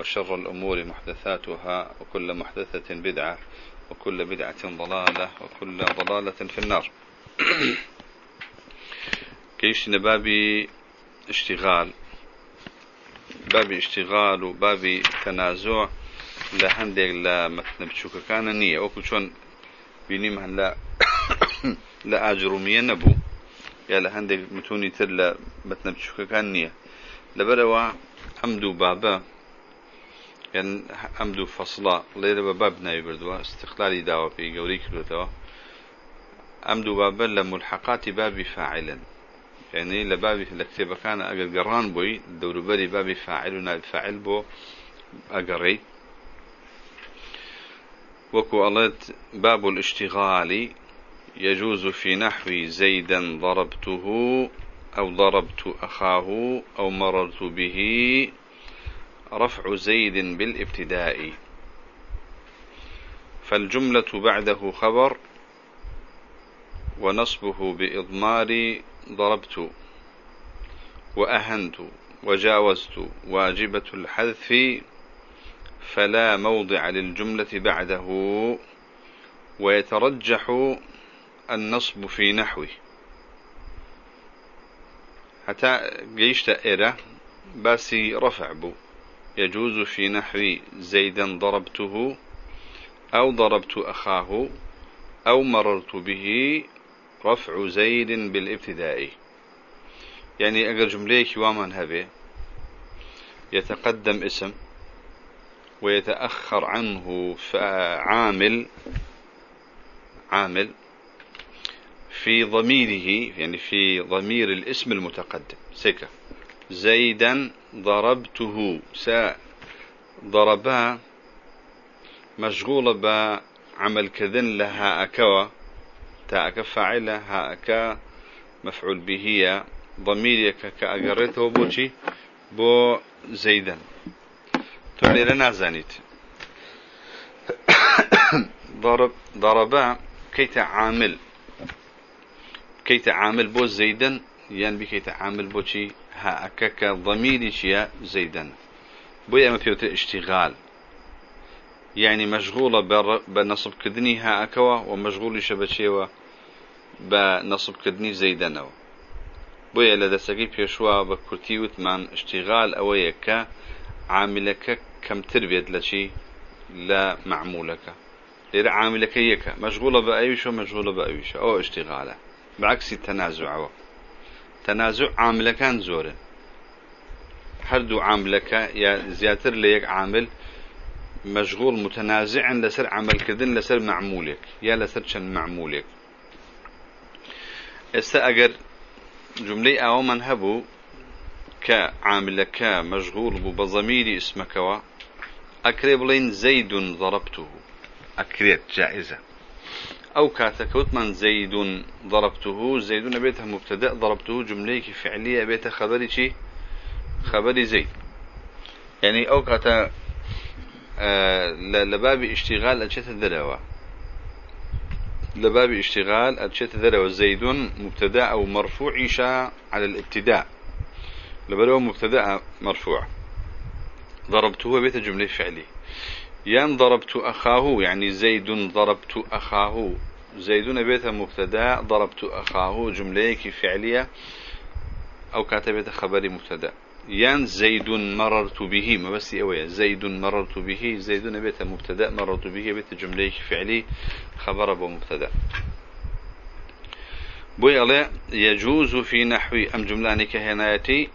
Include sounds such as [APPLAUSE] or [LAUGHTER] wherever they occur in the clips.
وشر الأمور محدثاتها وكل محدثة بدعة وكل بدعة ضلالة وكل ضلالة في النار. [CLEARS THROAT] كيش بابي اشتغال. بابي اشتغال وبابي تنازع لهندق لا مثل بشوك كان نية. وكل شون بينيم هلا لا [CLEARS THROAT] أجرمية نبو. يا لهندق متوني تر مثل بشوك كان نية. لبروا حمدو بابا يعني أمدو فصلا ليرة باب ناوي بردوا استقلالي داوا في قوري كروتوا أمدو باب لملحقات باب فاعلا يعني لبابي الكتابة كان أجر قران بوي دور بري باب فاعل ونائب فاعل بو أجري وكو ألت باب الاشتغال يجوز في نحو زيدا ضربته أو ضربت أخاه أو مررت به رفع زيد بالابتداء. فالجملة بعده خبر ونصبه بإضمار ضربت وأهنت وجاوزت واجبة الحذف فلا موضع للجملة بعده. ويترجح النصب في نحوه. حتى جيش إيرة باسي رفع بو. يجوز في نحو زيدا ضربته أو ضربت أخاه أو مررت به رفع زيد بالابتداء. يعني أجر جملة كوامان هبه يتقدم اسم ويتأخر عنه عامل عامل في ضميره يعني في ضمير الاسم المتقدم. سكة زيدا ضربته. سا ضربا مشغولة بعمل كذن لها أكوى تاءك فاعلة أكا مفعول به ضميرك كأجرته بوشي بو زيدا. تعني لنا زانيت ضرب ضربا كي تعامل كي تعامل بو زيدا يعني بكي تعامل بوشي ها أكاك ضميري شيا زيدا بويا ما فيه اشتغال. يعني مشغولة بنصب كدني ها أكوا ومشغول شبشيوة بنصب كدني زيدا بويا لدى سقي بيشوا بكرتي وثمان اشتغال أويك عاملك كم تربيت لشي لا معمولك. لير عاملك يك مشغولة بأيوشة مشغولة بأيوشة أو اشتغالة. بعكس التنازع عامل كان زورا هردو عاملك يا زياتر ليك عامل مشغول متنازع لسر عمل كذن لسر معمولك يا لسر شن معمولك استا اگر جملة أو من هبو كعاملك مشغول بضمير اسمك وا اكريب لين زيد ضربته اكريب جائزة أو كاتكوت من زيد ضربته. زيد بيته مبتدأ ضربته جملة فعلية. بيته خبري شي؟ خبري زيد. يعني أو كاتا آه لباب اشتغال أجت الذلوة. لباب اشتغال أجت الذلوة. زيد مبتدأ أو مرفوع إيشاء على الابتداء. لبلو مبتدأ مرفوع. ضربته بيت جملة فعلية. يان ضربت أخاه يعني زيد ضربت أخاه. زيد بيت مبتدا ضربت أخاه جملة فعلية أو كاتبت خبر مبتدا. يان زيد مررت به ما بس أوي زيد مررت به زيد بيت مبتدا مررت به بيت جملة فعلي خبر بمبتدا بوي يجوز في نحو أم جملانك هنايتي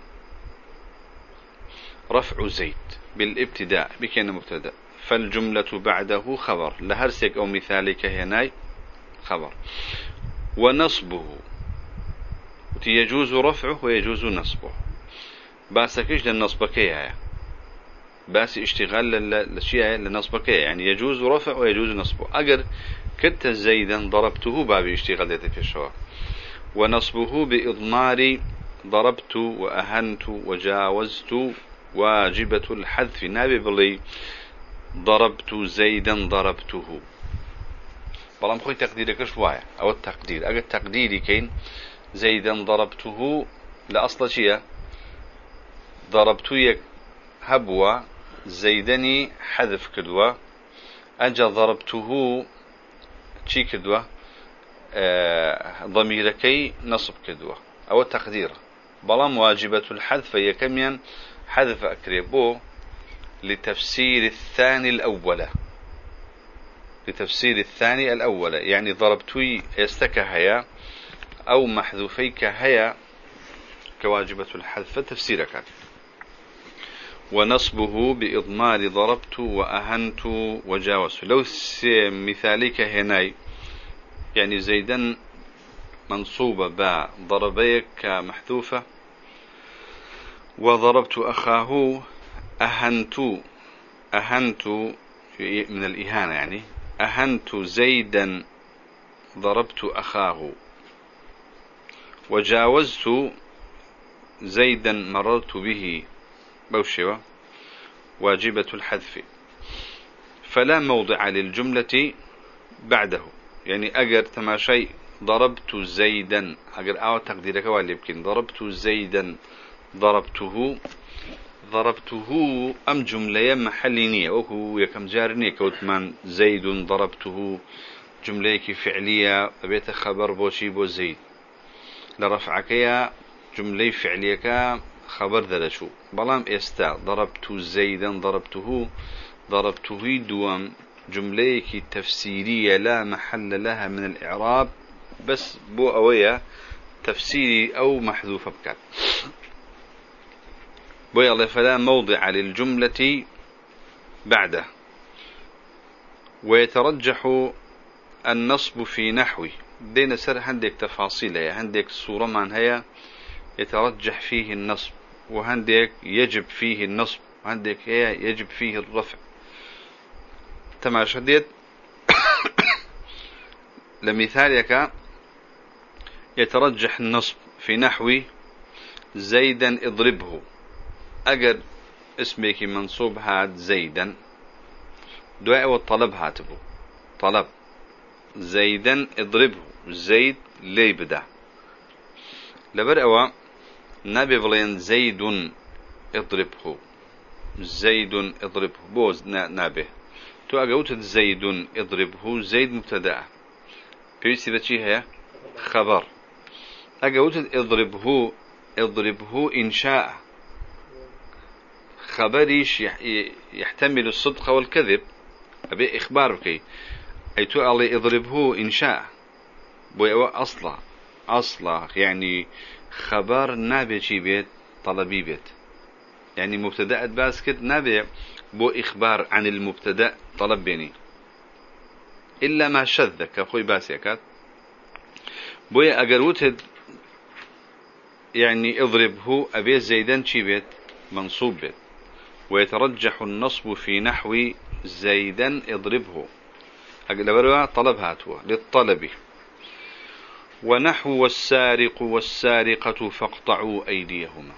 رفع زيد بالابتداء بكين مبتدا. فالجملة بعده خبر. لهرسك أو مثالك هناي خبر. ونصبه. يجوز رفعه ويجوز نصبه. باسكش للنصب كيها بس اشتغال للشيء لنصبك يعني يجوز رفع ويجوز نصبه. أجر كنت زيدا ضربته باب اشتغال في الشواء ونصبه بإضمار ضربت وأهنت وجاوزت واجبة الحذف. نابي بلي ضربت زيدا ضربته. بلام خوي تقديرك شوية أو التقدير. أجل تقديري كين زيدا ضربته. لأصل شيء. ضربت يك هبوة زيدني حذف كدوة. أجا ضربته شي كدوة؟ آه ضميركي نصب كدوة. أو التقدير. بلام واجبة الحذف هي كميا حذف أكريبو. لتفسير الثاني الأولى لتفسير الثاني الأولى يعني ضربتوي يستك هيا أو محذوفيك هيا كواجبة الحذف تفسيرك. ونصبه بإضمار ضربت وأهنت وجاوزت. لو مثالك هناي يعني زيدا منصوبة باء ضربيك محذوفة. وضربت أخاه أهنت أهنت من الإهانة يعني. أهنت زيدا ضربت أخاه. وجاوزت زيدا مررت به. بوشوة واجبة الحذف. فلا موضع للجملة بعده. يعني أجر تماشي ضربت زيدا. أجر أو تقديرك واللي يمكن. ضربت زيدا ضربته. ضربته أم جملة محلينية وهو يكم جارني كوتمان زيد ضربته جملة فعلية بيت خبر بوشي بو زيد. لرفعك يا جملة فعلية خبر ذلشو بلام إستا ضربت زيدا ضربته ضربته دوام. جملة تفسيرية لا محل لها من الإعراب بس بو أوية تفسيري أو محذوفة بكات. بوي فلا موضع للجملة بعده. ويترجح النصب في نحو دين سر عندك تفاصيل عندك صورة من هي يترجح فيه النصب. وعندك يجب فيه النصب. وعندك هي يجب فيه الرفع. تماشى ديت [COUGHS] لمثالك يترجح النصب في نحو زيدا اضربه. أجر اسمك منصوب هاد زيدا. دعاء والطلب هاتبه طلب. زيدا اضربه. زيد لي بدا لبرأوا نبي فلين زيد اضربه. زيد اضربه. بوز نابه تو أقوت زيد اضربه. زيد مبتدأ. بيسي بتشي هي خبر. أقوت اضربه اضربه إنشاء خبريش يحتمل الصدق والكذب. أبي إخبار بكي أي تؤلي إضربه إنشاء بو أصلا. أصلا. يعني خبر نابي شي بيت طلبي بيت. يعني مبتدأ باسكت نابي بو إخبار عن المبتدأ طلب بيني. إلا ما شذ كأخوي باسيكات بويا أقروتد يعني إضربه أبي زيدا شي بيت منصوب بيت. ويترجح النصب في نحو زيدا اضربه. أقل طلب هاتوا. للطلب. ونحو والسارق والسارقة فاقطعوا أيديهما.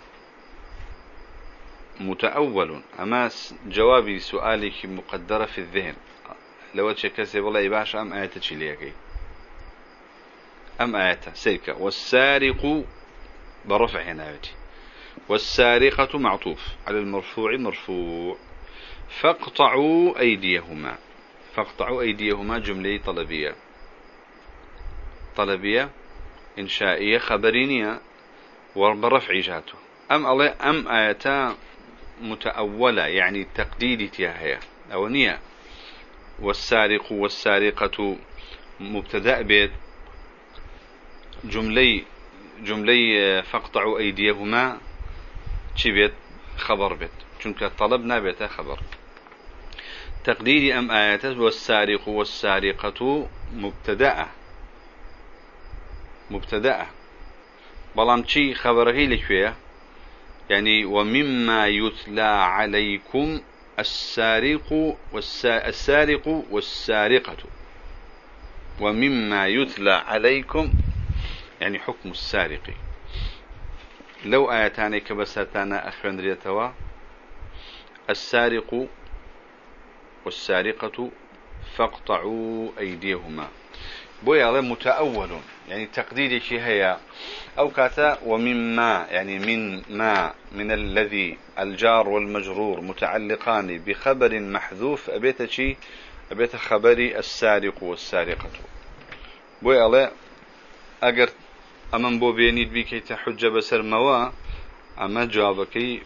متأول. أما جوابي سؤالك مقدرة في الذهن. لو تشكسي والله باش أم آية تشيليكي أم آية؟ سيركة والسارق برفع هنا والسارقة معطوف على المرفوع مرفوع. فاقطعوا أيديهما. فاقطعوا أيديهما جملة طلبية. طلبية إنشائية خبرينية وبرفع جاته أم الله أم آياتا متأولة يعني تقديدي تياهية. أو نية والسارق والسارقة مبتدأ بيت جملي جملي فاقطعوا أيديهما. چی بێت؟ خبر بێت. چونکە طلب نابێتە خبر تقديري أم آيات والسارق والسارقة مبتدأة مبتدأة بلام چی خبره لكوية يعني ومما يتلى عليكم السارق والسارق والسارقة. ومما يتلى عليكم يعني حكم السارق لو آياتاني كبساتانا أخوان ريتوا السارق والسارقة فاقطعوا أيديهما. بويا متأول يعني شي هي أو كاتا ومما يعني من ما من الذي الجار والمجرور متعلقان بخبر محذوف أبيت شي؟ أبيت خبري السارق والسارقة. بويا أجر أمن بينيد بيكي تحجة بسر موا أما جوابكي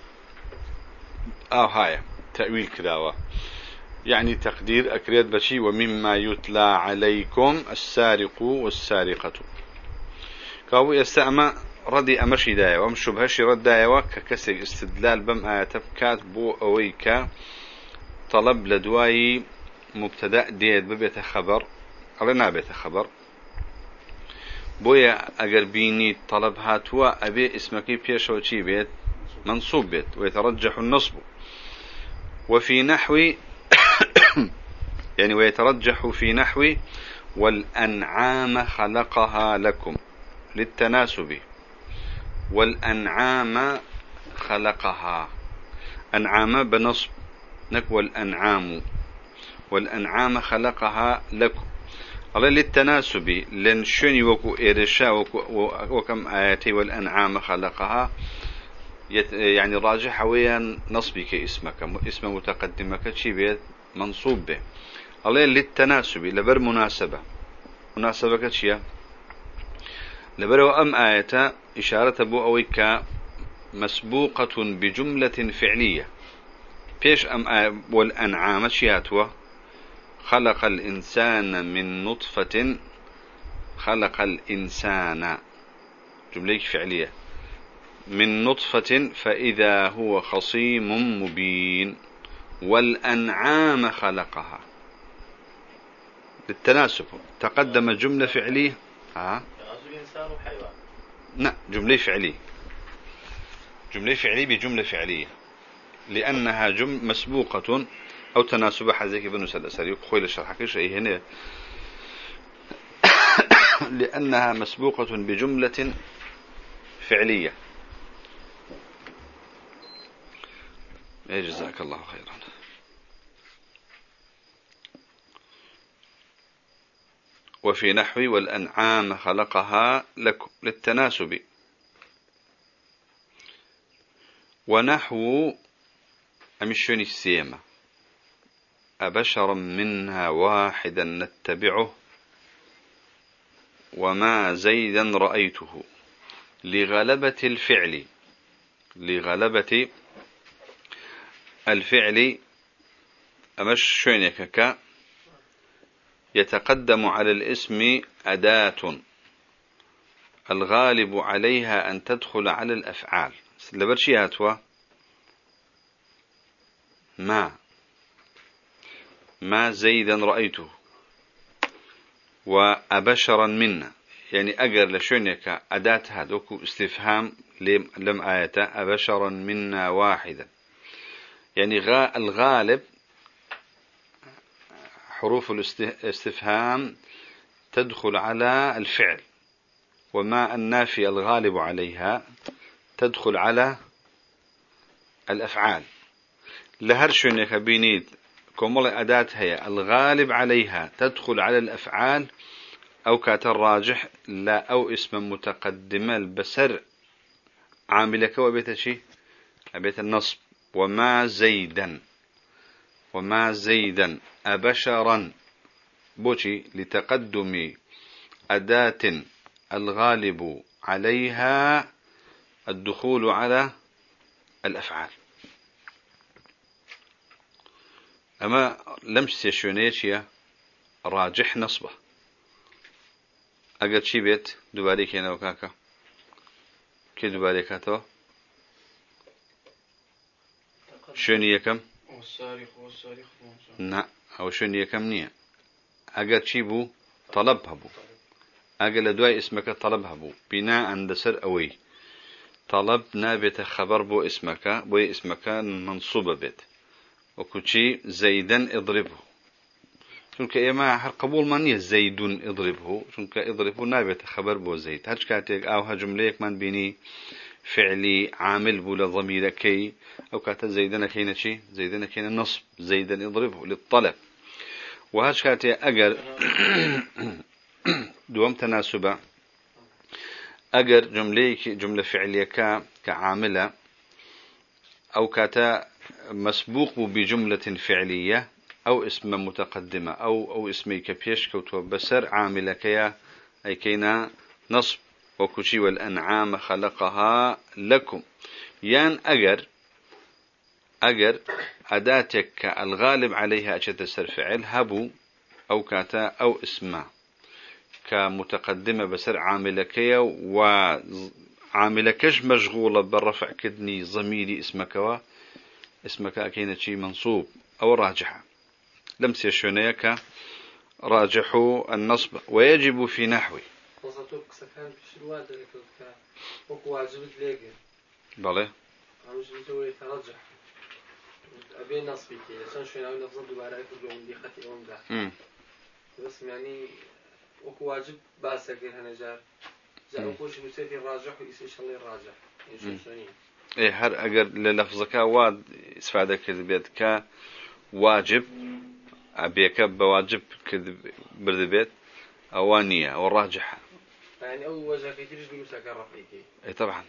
أو هاي تأويل كداوة. يعني تقدير أكريد بشي ومما يتلى عليكم السارق والسارقة. كاو يستأمى ردي أمشي دايا وأم شبهشي رد دايا ككسر استدلال بم آيات بكات بو أويكا. طلب لدواي مبتدأ ديد ببيت خبر أرنا بيت خبر. بويا أجر بيني طلب هاتوا أبي اسمك بيشو شي بيت؟ منصوب بيت ويترجح النصب. وفي نحو [COUGHS] يعني ويترجح في نحو والأنعام خلقها لكم للتناسب. والأنعام خلقها. أنعام بنصب نكو الأنعام والأنعام خلقها لكم. الله للتناسب لن شني وكو إرشا وكم آياتي والأنعام خلقها. يعني راجح ويا نصبك اسمك اسم متقدمك شي بيت منصوب به. الله للتناسب لبر مناسبة. مناسبة كتشيا لبر أم آية إشارة بو أويك مسبوقة بجملة فعلية. فيش أم آية والأنعام شياتوا؟ خلق الإنسان من نطفة. خلق الإنسان. جملة فعلية. من نطفة فإذا هو خصيم مبين. والأنعام خلقها. للتناسب. تقدم جملة فعلية؟ ها؟ لا جملة فعلية. جملة فعلية بجملة فعلية. لأنها جم مسبوقة. أو تناسب حزيك بن سلسل يقول الشرح شيء هنا. [COUGHS] لأنها مسبوقة بجملة فعلية. جزاك الله خيرا. وفي نحو والأنعام خلقها لكم للتناسب. ونحو أمشوني السيمة. أبشرا منها واحدا نتبعه وما زيدا رأيته لغلبة الفعل لغلبة الفعل. أمش شونيك يتقدم على الاسم أداة. الغالب عليها أن تدخل على الأفعال. لبرشي هاتوا ما ما زيدا رأيته. وأبشرا منا. يعني أجر لشونك أداة هذوك استفهام لم آية أبشرا منا واحدا. يعني الغالب حروف الاستفهام تدخل على الفعل. وما النافي الغالب عليها تدخل على الأفعال. لهرشنك بينيد كمول أداة هي. الغالب عليها تدخل على الأفعال أو كات الراجح لا أو اسم متقدم البسر عاملك وبيت شيء بيت النصب. وما زيدا. وما زيدا. أبشرا. بوشي لتقدم أداة. الغالب عليها الدخول على الأفعال. أما لمس يشونيشيا راجح نصبه. أقل شي بيت دوباري كينا وكاكا. كي دوباري كاتو. شوني يكم؟ نا أو شون يكم نية أجر شي بو طلب هبو. أجر لدواي اسمك طلب هبو. بناء عند سر أوي. طلب نابت خبر بو اسمك بو اسمك منصوب بيت. وكوشي زيدا اضربه. چونکە ئێمە هەر قبولمان نییە زەیدون ئضربه چونکە ئضربه نابێتە خبر بۆ زەید. هەر کاتێک ئاو هەجملەیەکمان بینی فعلی عامل بوو لە ضەمیرەکەی ئەو کاتە زەیدەنەکەینە چی؟ زەیدەنەکەینە نصب. زەیدەن ئضربه للطلب. وهاش كاتي أجر [COUGHS] دوم تناسبة أجر جملة جملة فعلية كعاملة أو كاتا مسبوق بجملة فعلية أو اسم متقدمة أو أو اسمي كبيش كوتو بسر عاملة كيا أي كينا نصب. وكشي والأنعام خلقها لكم. يان أجر أجر أداتك الغالب عليها أشد سر فعل هبو أو كاتا أو اسمه كمتقدمة بسر عاملة كيا وعاملة كش مشغولة بالرفع كدني ضميري اسمك و اسمك أكينا شي منصوب أو راجحة لم سيشونيك راجح النصب ويجب في نحوي. بله أبي عشان ناوي دوباره يكون جون دي خطي ده بس يعني وكو واجب جاء وكوش إيه هر أجر للفظك واد استفادة كذبت ك واجب أبيك بواجب كذب بردبيت أوانية أو راجحة يعني أول وجه كتير بيمسك الرفيقي أي طبعا.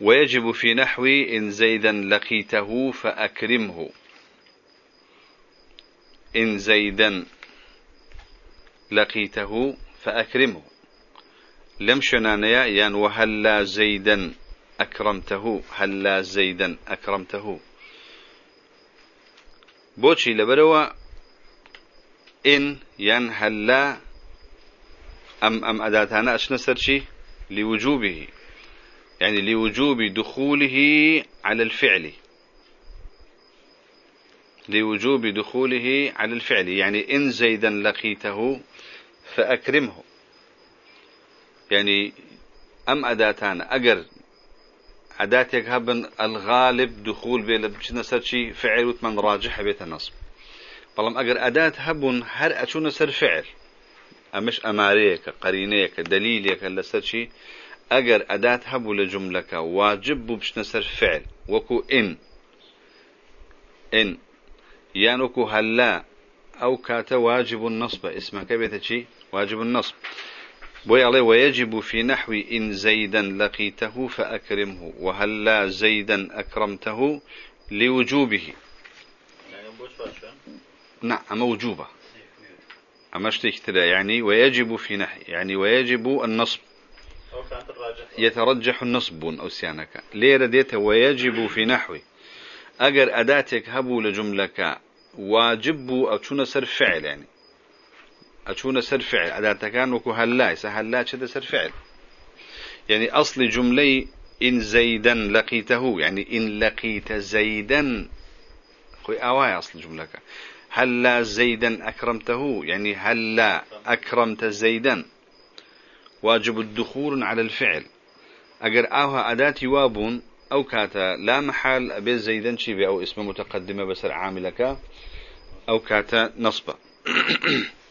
ويجب في نحو إن زيدا لقيته فأكرمه. إن زيدا لقيته فأكرمه. لم شنانيا يعني وهلا زيدا أكرمته هلا زيدا أكرمته. بوشي لبروا إن ين هلا أم أم أداتنا أشنا سرشي؟ لوجوبه. يعني لوجوب دخوله على الفعل. لوجوب دخوله على الفعل. يعني إن زيدا لقيته فأكرمه. يعني أم أداتان؟ أجر أداتك هبن الغالب دخول بي لبشنا سرشي فعل وثمان راجح بيت النصب. بلام أجر أدات هبن هر أشون سر فعل. أمش أماريك قرينيك دليلك لسرشي أجر أداة هبو لجملك واجب بشنا سر فعل. وكو إن. إن. يانوكو هلا. أو كات واجب النصب. اسمه كيف واجب النصب. بوي ويجب في نحو إن زيدا لقيته فأكرمه وهلا زيدا أكرمته لوجوبه؟ نعم أما وجوبه أما اشتكتلا يعني ويجب في نحو يعني ويجب النصب. يترجح النصب أو سيانك ليه ويجب في نحو أجر أداتك هبو لجملك واجب أو تشون سر فعل يعني. أشون سر فعل. أداة كان وكو هلا هلا شد سر فعل. يعني أصل جملة إن زيدا لقيته يعني إن لقيت زيدا. خوي أواي أصل جملة هلا زيدا أكرمته يعني هلا أكرمت زيدا. واجب الدخول على الفعل. أجر آوها أداة وابون أو كاتا لا محال أبي زيدا شي أو اسم متقدمة بسر عاملك أو كاتا نصبة. [CLEARS THROAT]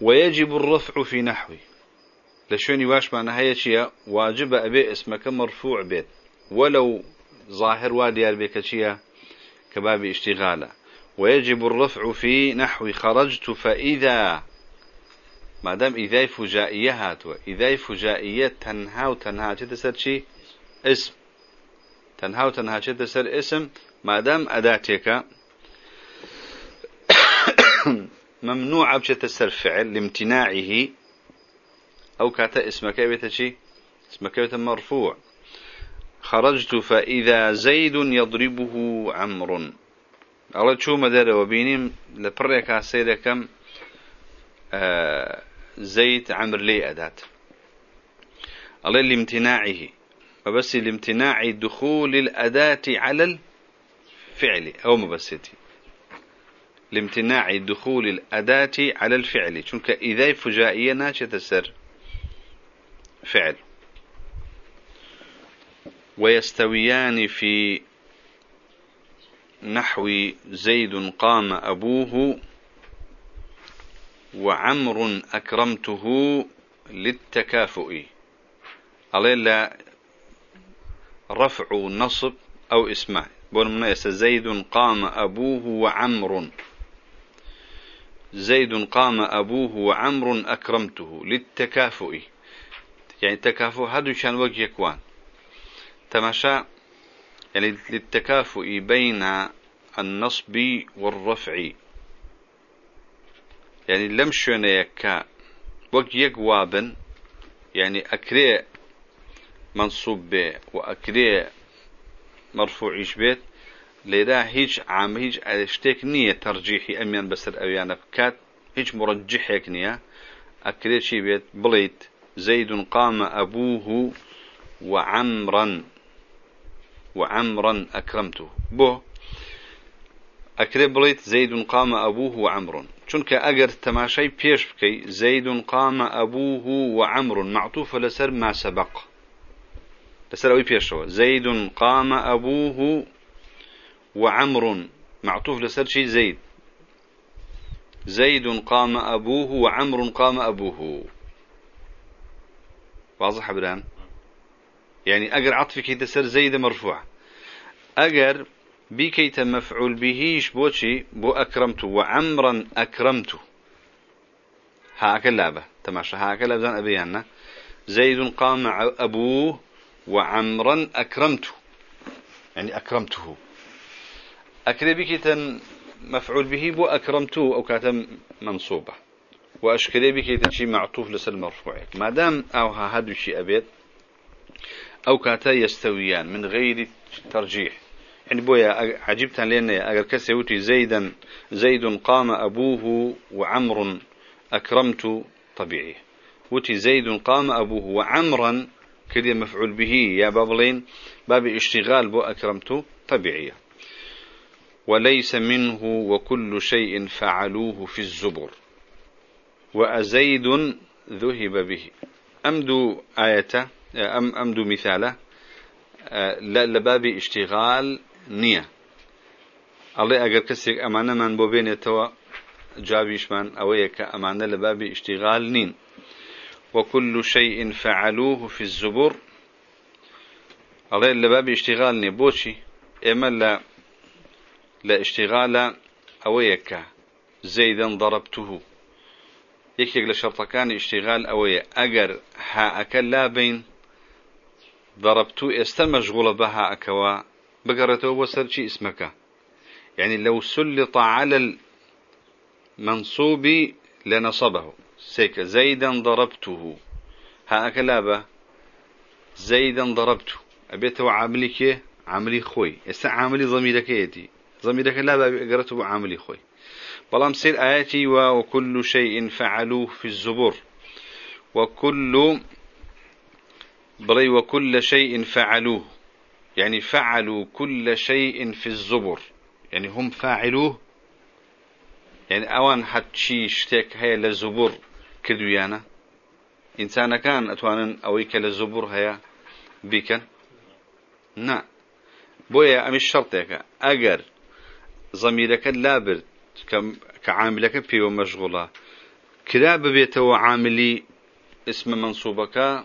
ويجب الرفع في نحوي لشوني واش معنى هي شيء واجب أبي اسمك مرفوع بيت. ولو ظاهر واديار بك شيء كباب اشتغاله. ويجب الرفع في نحو خرجت فإذا. ما دام إذا فجائية هاتوا إذا فجائية تنها وتنها تسر شيء اسم. تنها وتنها تسر اسم. ما دام أداتك. [COUGHS] ممنوع بشتى السر فعل لامتناعه. أو كاتا اسمك بيتشي اسمك بيت مرفوع. خرجت فإذا زيد يضربه عمر الله شو مدار وبينيم لبريك سيدكم آه زيد عمر لي أدات. الله لامتناعه. فبس لامتناع دخول الأداة على الفعل أو مبسطي لامتناع دخول الأداة على الفعل. چونك إذا فجائية ناشة السر. فعل. ويستويان في نحو زيد قام أبوه وعمر أكرمته للتكافؤ. عليه رفع نصب أو اسمه بون زيد قام أبوه وعمر. زيد قام أبوه وعمر أكرمته للتكافؤ. يعني التكافؤ هذا شان وجه يكوان. تماشى يعني للتكافؤ بين النصب والرفع. يعني لم يكا. وجه يكوابن يعني أكري منصوب به وأكري مرفوع بيت؟ لذا هيج عام هيج اشتك نية ترجيحي أميان بسر أويانا كات هيج مرجح نية أكري شي بيت بليت زيد قام أبوه وعمرا وعمرا أكرمته بو أكري بليت زيد قام أبوه وعمر چونك أجر تماشي بيش بكي زيد قام أبوه وعمر معطوف لسر ما سبق. لسر أوي بيشوا زيد قام أبوه وعمر. معطوف لسر شي زيد. زيد قام أبوه وعمر قام أبوه. واضح بران يعني أجر عطفك يتسر زيد مرفوع. أجر بكيت مفعول بهيش بوشي بو أكرمت وعمرا أكرمت هاك اللعبة تماشى. هاك اللعبة أبيانا زيد قام أبوه وعمرا أكرمت يعني أكرمته. أكري بكيت مفعول به بو أكرمته أو كاتم منصوبة. وأشكري بكيت شي معطوف لسل مرفوع ما دام أو هادو شي أبيت أو كاتا يستويان من غير ترجيح. يعني بويا عجبت لأن أجر كسيوتي زيدا زيد قام أبوه وعمر أكرمت طبيعي. وتي زيد قام أبوه وعمرا كده مفعول به. يا بابلين باب اشتغال بو أكرمت طبيعية وليس منه وكل شيء فعلوه في الزبر. وأزيد ذهب به. أمدو آية أم أمدو مثاله. لباب اشتغال نییە ئەڵێ ئەگەر کەسێک ئەمانەمان بۆ بێنێتەوە جابیشمان ئەوەیە کە ئەمانە لە بابی ئیشتیغال نین وكل شيء فعلوه في الزبور الله اللي باب اشتغال نبوشي إما لا لا اشتغال أويك زيدا ضربته. يكيك لشرط كان اشتغال اويا اجر ها اكل لا بين ضربته استمشغول بها اكوا بقرته وسرشي اسمك. يعني لو سلط على المنصوب لنصبه. سيك زيدا ضربته. ها أكلابة زيدا ضربته. أبيته عاملك عاملي خوي. إستا عاملي ضميرك يتي. ضميرك لا بقرته عاملي خوي بلام سير آياتي وكل شيء فعلوه في الزبور. وكل بلي وكل شيء فعلوه. يعني فعلوا كل شيء في الزبر. يعني هم فاعلوه. يعني اوان حد شي شتك هي للزبر كدويانا انسان كان اتوانا اويك للزبر هي بيكن نا. بويا ام الشرط هيك اجر ضميرك لابر كعاملك في ومشغولة كلا ببيته عاملي اسم منصوبك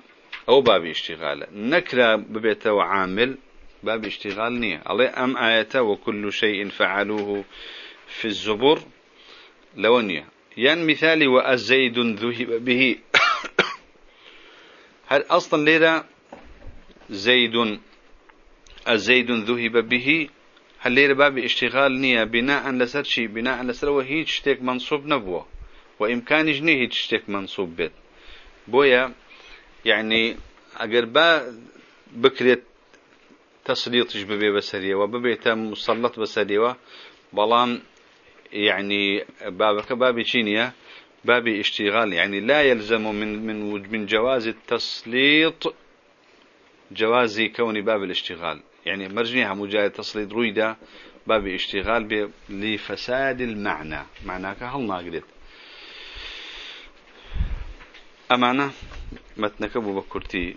أو باب اشتغال نكرا ببيته عامل باب اشتغال نية الله أم آية وكل شيء فعلوه في الزبر لونية ين مثالي وأزيد ذهب به [COUGHS] هل أصلا ليرة زيد الزيد ذهب به هل باب اشتغال نية بناء لسر شيء بناء لسر وهيج شتيك منصوب نبوه وإمكان جنيه هيج شتيك منصوب بيت بويا يعني أقر با بكريت تسليطش ببي بسرية وببيت مسلط بسرية بلان يعني بابك بابي تشينيا بابي اشتغال يعني لا يلزم من من من جواز التسليط جواز كون باب الاشتغال يعني مرجنيها مجاهد تسليط رويدا باب اشتغال لفساد المعنى. معناك هل ناقلت. أمانة متنك أبو بكرتي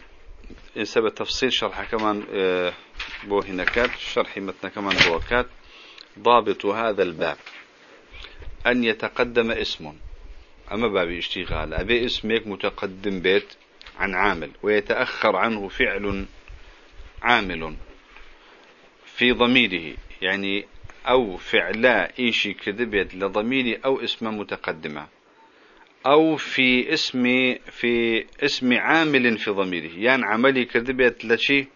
سبب تفصيل شرح كمان آه، بو هناكات. شرح متن كمان بوكات. ضابط هذا الباب. أن يتقدم اسم. أما باب اشتغال. أبي اسمك متقدم بيت عن عامل. ويتأخر عنه فعل عامل. في ضميره يعني أو فعلا إيشي كذبت لضميري أو اسم متقدمة أو في اسم في اسم عامل في ضميره يعني عملي كذبت لشي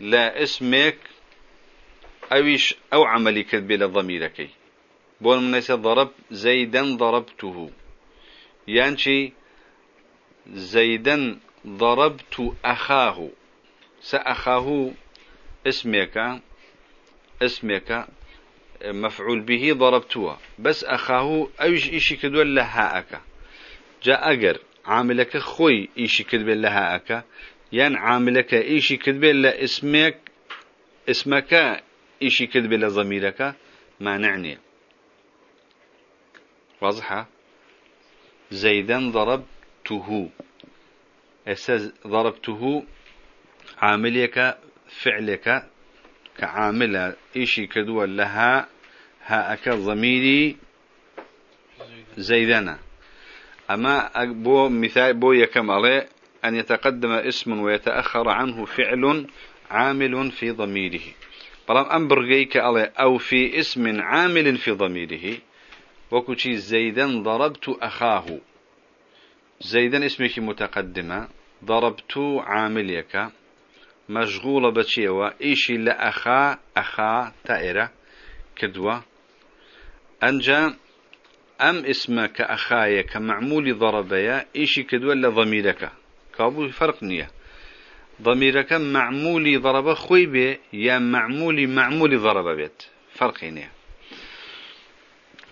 لا اسمك أويش أو عملي كذب لضميرك. بون من ضرب زيدا ضربته. يعني شي زيدا ضربت أخاه سأخاه اسمك اسمك مفعول به ضربتها بس أخاه أيش إيشي كدول لهاك جاء أجر عاملك خوي إيشي كدبل لهاك ين عاملك إيشي كدبل لاسمك اسمك إيشي كدبل لضميرك. ما نعني. واضحة؟ زيدا ضربته. ضربته عاملك فعلك كعاملة إيشي كدول لها ها أكا ضميري زيدنا أما بو مثال بو يكم عليه أن يتقدم اسم ويتأخر عنه فعل عامل في ضميره. بلام أمبرغيك عليه أو في اسم عامل في ضميره. وكتي زيدا ضربت أخاه. زيدا اسمك متقدمة ضربت عاملك مشغولة بشيوة إيشي لأخا أخا تائرة كدوة. أنجا أم اسمك أخايا كمعمول ضربيا إيشي كدوة لضميرك كابو فرق نية. ضميرك معمولي ضرب خوي بي يا معمولي معمولي ضرب بيت. فرق نية.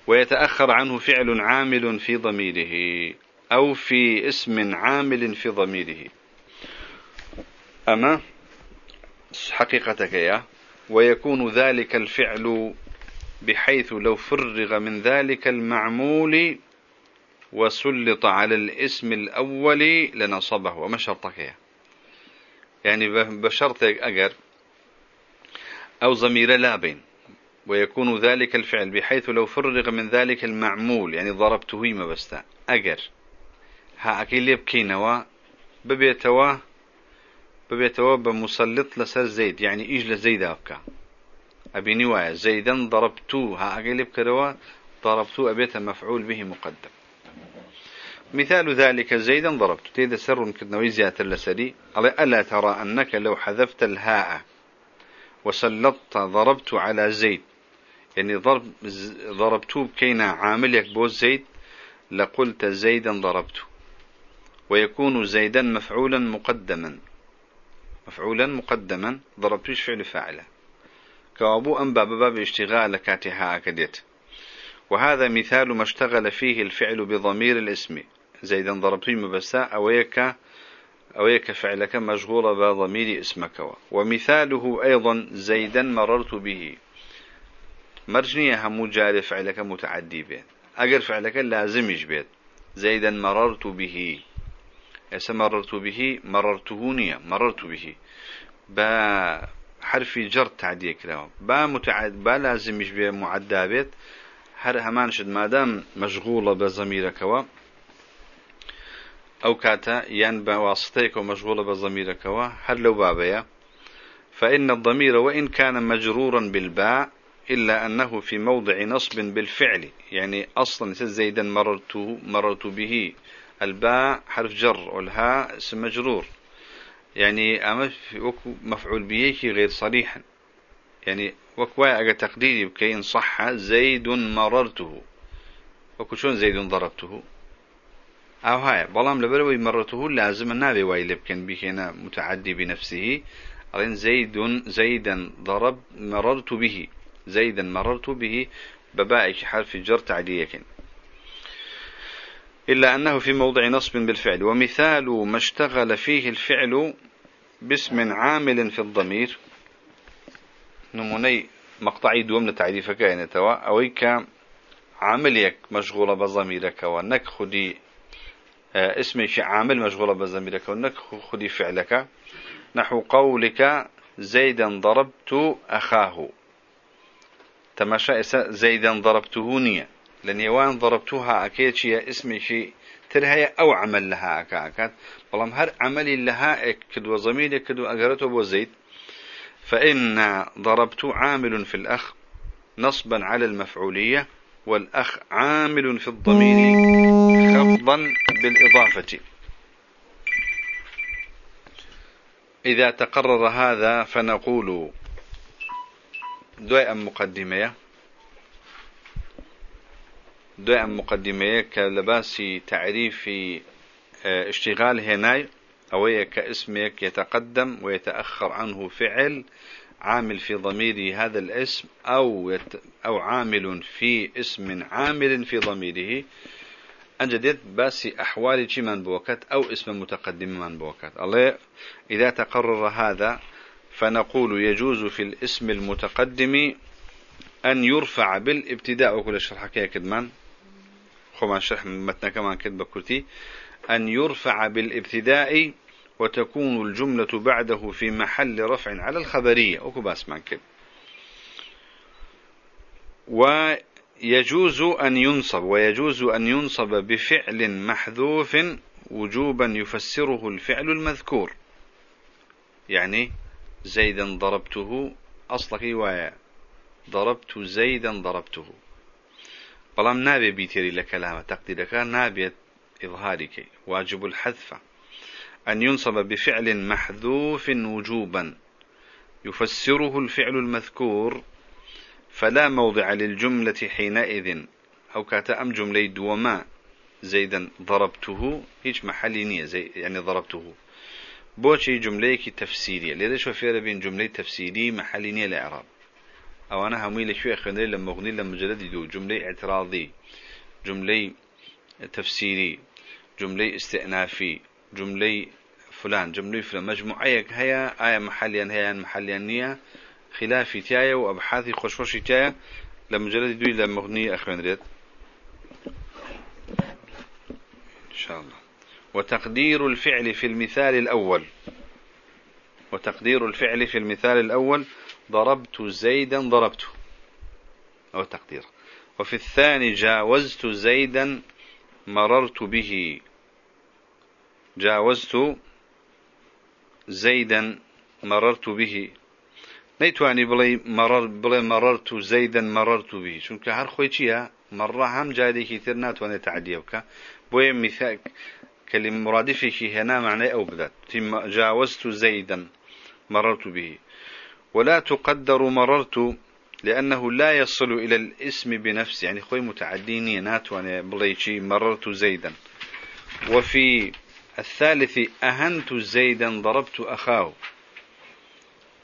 ويتأخر عنه فعل عامل في ضميره أو في اسم عامل في ضميره. أما حقيقتك يا. ويكون ذلك الفعل بحيث لو فرغ من ذلك المعمول وسلط على الاسم الأول لنصبه. وما شرطك يا؟ يعني بشرطك أجر أو ضمير لابين ويكون ذلك الفعل بحيث لو فرغ من ذلك المعمول يعني ضربته ما بستا. أجر. ها أكيد يبكينوا ببيتوا ببيتوا بمسلط لسر زيد يعني إيج لزيد أبكى. أبي نوايا زيدا ضربتو ها أقلب كروا ضربتو أبيت مفعول به مقدم. مثال ذلك زيدا ضربت تيدا سر كدنوي زيادة لسري. ألا ترى أنك لو حذفت الهاء وسلطت ضربت على زيد. يعني ضرب ضربتو بكينا عامل يكبوز زيد لقلت زيدا ضربت ويكون زيدا مفعولا مقدما. مفعولا مقدما ضربتوش فعل فاعله كوابو أنبا بباب اشتغال كاتها أكدت. وهذا مثال ما اشتغل فيه الفعل بضمير الاسم. زيدا ضربتوي مبساء أويك أويك فعلك مشغول بضمير اسمك. ومثاله أيضا زيدا مررت به. مرجنية هم جاري فعلك متعدي به أجر فعلك لازم يجبت زيدا مررت به. مررت به؟ مررته مررت به. با حرفي جر تعديه كلاو با متعد با لازم يشبه معدى بيت هر همان شد مادام مشغولة بضميرك أو كاتا ين بواسطيك ومشغولة بضميرك هر لو بابيا فإن الضمير وإن كان مجرورا بالباء إلا أنه في موضع نصب بالفعل. يعني أصلا زيدا مررت مررت به. الباء حرف جر والهاء اسم مجرور. يعني أما مفعول به غير صريحا يعني وكوا أجا تقديري بكي إن صح زيد مررته. وكو شون زيد ضربته؟ أو هاي بلام لبلوي مرته لازم النبي وايلب كان بكينا متعدي بنفسه. أظن زيد زيدا ضرب مررت به. زيدا مررت به ببائك حرف جر تعدية إلا أنه في موضع نصب بالفعل. ومثال ما اشتغل فيه الفعل باسم عامل في الضمير. نموني مقطعي دوم لتعريفك توا أويك عامليك مشغولة بضميرك. ونك خدي آه، اسم عامل مشغولة بزميلك ونك خذي فعلك. نحو قولك زيدا ضربت أخاه. تماشى زيدا ضربته نية. لأن يوان ضربتها أكيد شيء ترهي أو عمل لها أكاكات والله هر عملي لها كد وزميلي كد أقرته أبو زيد. فإن ضربت عامل في الأخ نصبا على المفعولية والأخ عامل في الضمير خفضا بالإضافة. إذا تقرر هذا فنقول دوء مقدمة. دوء مقدمة كلباس تعريف آه، اشتغال هناي أو كاسمك يتقدم ويتأخر عنه فعل عامل في ضمير هذا الاسم أو يت أو عامل في اسم عامل في ضميره. أنجدت بس أحوال من بوكت أو اسم متقدم من بوكت. الله إذا تقرر هذا فنقول يجوز في الاسم المتقدم أن يرفع بالابتداء وكل الشرح كي كدمان خما شرح متنا كمان كتب كرتي أن يرفع بالابتداء وتكون الجملة بعده في محل رفع على الخبرية. أكو بأس من كده ويجوز أن ينصب ويجوز أن ينصب بفعل محذوف وجوبا يفسره الفعل المذكور. يعني زيدا ضربته أصلك رواية. ضربت زيدا ضربته. بلام نابي بيتري لكلامة تقديرك نابي إظهارك واجب الحذف. أن ينصب بفعل محذوف وجوبا. يفسره الفعل المذكور فلا موضع للجملة حينئذ. أو كاتأم جملة دوما زيدا ضربته. هيج محل نية زي يعني ضربته. بوشي جملة تفسيرية. ليش وفير بين جملة تفسيري محل نية لإعراب. أو أنا همي لشوية خندري لما أغني لما مجرد يدو جملة اعتراضي جملة تفسيري جملة استئنافي جملة فلان جملة فلان. مجموعة هيا آية محليا هيا محليا نية. خلافي تايا وأبحاثي خوشوشي تايا لمجرد دوي لما أغنية أخوان إن شاء الله. وتقدير الفعل في المثال الأول. وتقدير الفعل في المثال الأول. ضربت زيدا ضربته. أو تقدير وفي الثاني جاوزت زيدا مررت به. جاوزت زيدا مررت به. نيتواني بلي مرر بلي مررت زيدا مررت به. چونك هر خوي چيا مرة هم جادي كتير ناتواني تعديه بك بوي مثال كلمة مرادفة هنا معنى أو بدات. جاوزت زيدا مررت به. ولا تقدر مررت لأنه لا يصل إلى الاسم بنفسه يعني خوي متعديني ناتواني بليشي مررت زيدا. وفي الثالث أهنت زيدا ضربت أخاه.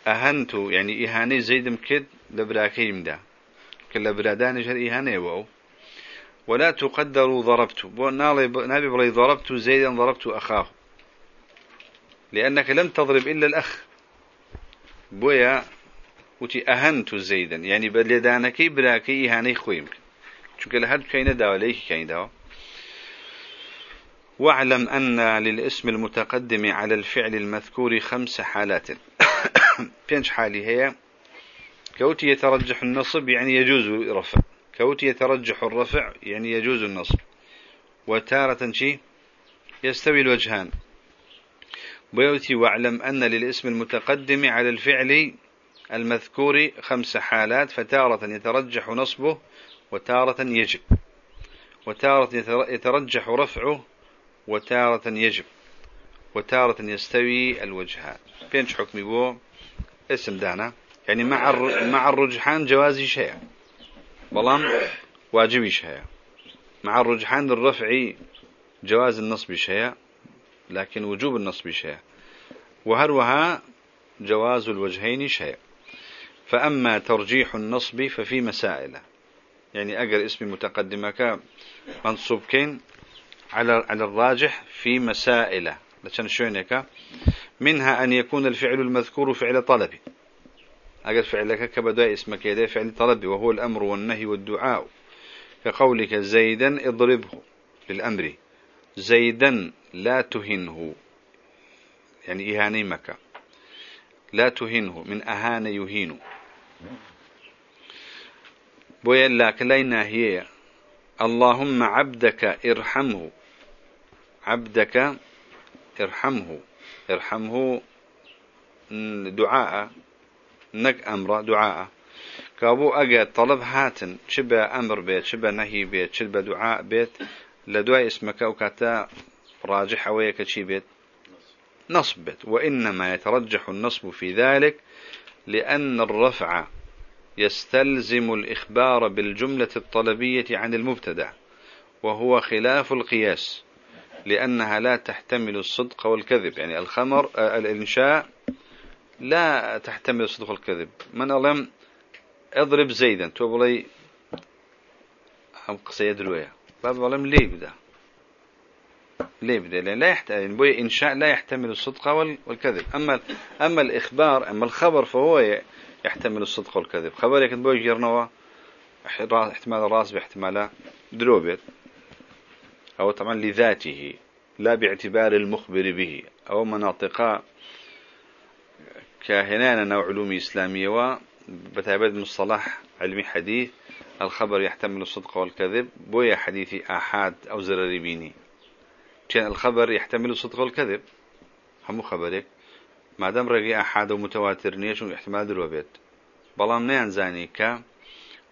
أهنت يعني إهاني زيد مكد لبراكيم دا كلا برادان جر إهاني وأو. ولا تقدر ضربت. نبي بلي ضربت زيدا ضربت أخاه. لأنك لم تضرب إلا الأخ. بويا وتي أهنت زيدا يعني بلدانكي براكي إهاني خويمك شو كلا هاد كاين داوا ليك كاين داوا واعلم أن للاسم المتقدم على الفعل المذكور خمس حالات. بينش حالي هي كوتي يترجح النصب يعني يجوز الرفع كوتي يترجح الرفع يعني يجوز النصب. وتارة شي؟ يستوي الوجهان. بيوتي واعلم أن للاسم المتقدم على الفعل المذكور خمس حالات فتارة يترجح نصبه وتارة يجب. وتارة يترجح رفعه وتارة يجب. وتارة يستوي الوجهان بينش حكمي بو اسم دانا. يعني مع مع الرجحان جوازي شيء بلام واجبي شيء مع الرجحان الرفعي جواز النصب شيء لكن وجوب النصب شيء. وهروها جواز الوجهين شيء. فأما ترجيح النصب ففي مسائل. يعني أجر اسم متقدمك منصوب كين على على الراجح في مسائل. لشان شوينك منها أن يكون الفعل المذكور فعل طلب. أجل فعلك كبدأ اسمك يدي فعل طلب وهو الأمر والنهي والدعاء. كقولك زيدا اضربه للأمر. زيدا لا تهنه. يعني إهاني مكة. لا تهنه. من أهان يهين. بويا لكن لينا هي اللهم عبدك ارحمه. عبدك ارحمه. ارحمه. دعاء. نك أمر. دعاء. كابو أجا طلب هاتن. شبه أمر بيت. شبه نهي بيت. شبه دعاء بيت. لدعاء اسمك وكاتا راجح ويك بيت نصب بيت وإنما يترجح النصب في ذلك لأن الرفع يستلزم الإخبار بالجملة الطلبية عن المبتدع وهو خلاف القياس لأنها لا تحتمل الصدق والكذب. يعني الخمر آه، الإنشاء لا تحتمل الصدق والكذب. من ألم اضرب زيدا. توبلي هم قصي دروية باب ألم ليه بدا ليه بدا لأن لا يحتمل يعني بوي إنشاء لا يحتمل الصدق والكذب. أما أما الإخبار أما الخبر فهو يحتمل الصدق والكذب. خبر يكن بوي جرنوا احتمال الراس باحتمال دروبت أو طبعا لذاته لا باعتبار المخبر به. أو مناطق كهنانا نوع علوم إسلامية وبتعبد مصطلح علمي حديث الخبر يحتمل الصدق والكذب بويا حديثي آحاد أو زرري بيني كان الخبر يحتمل الصدق والكذب. همو خبرك. ما دام رقي أحد ومتواتر نيش احتمال دروبيت بلام نيان زاني ك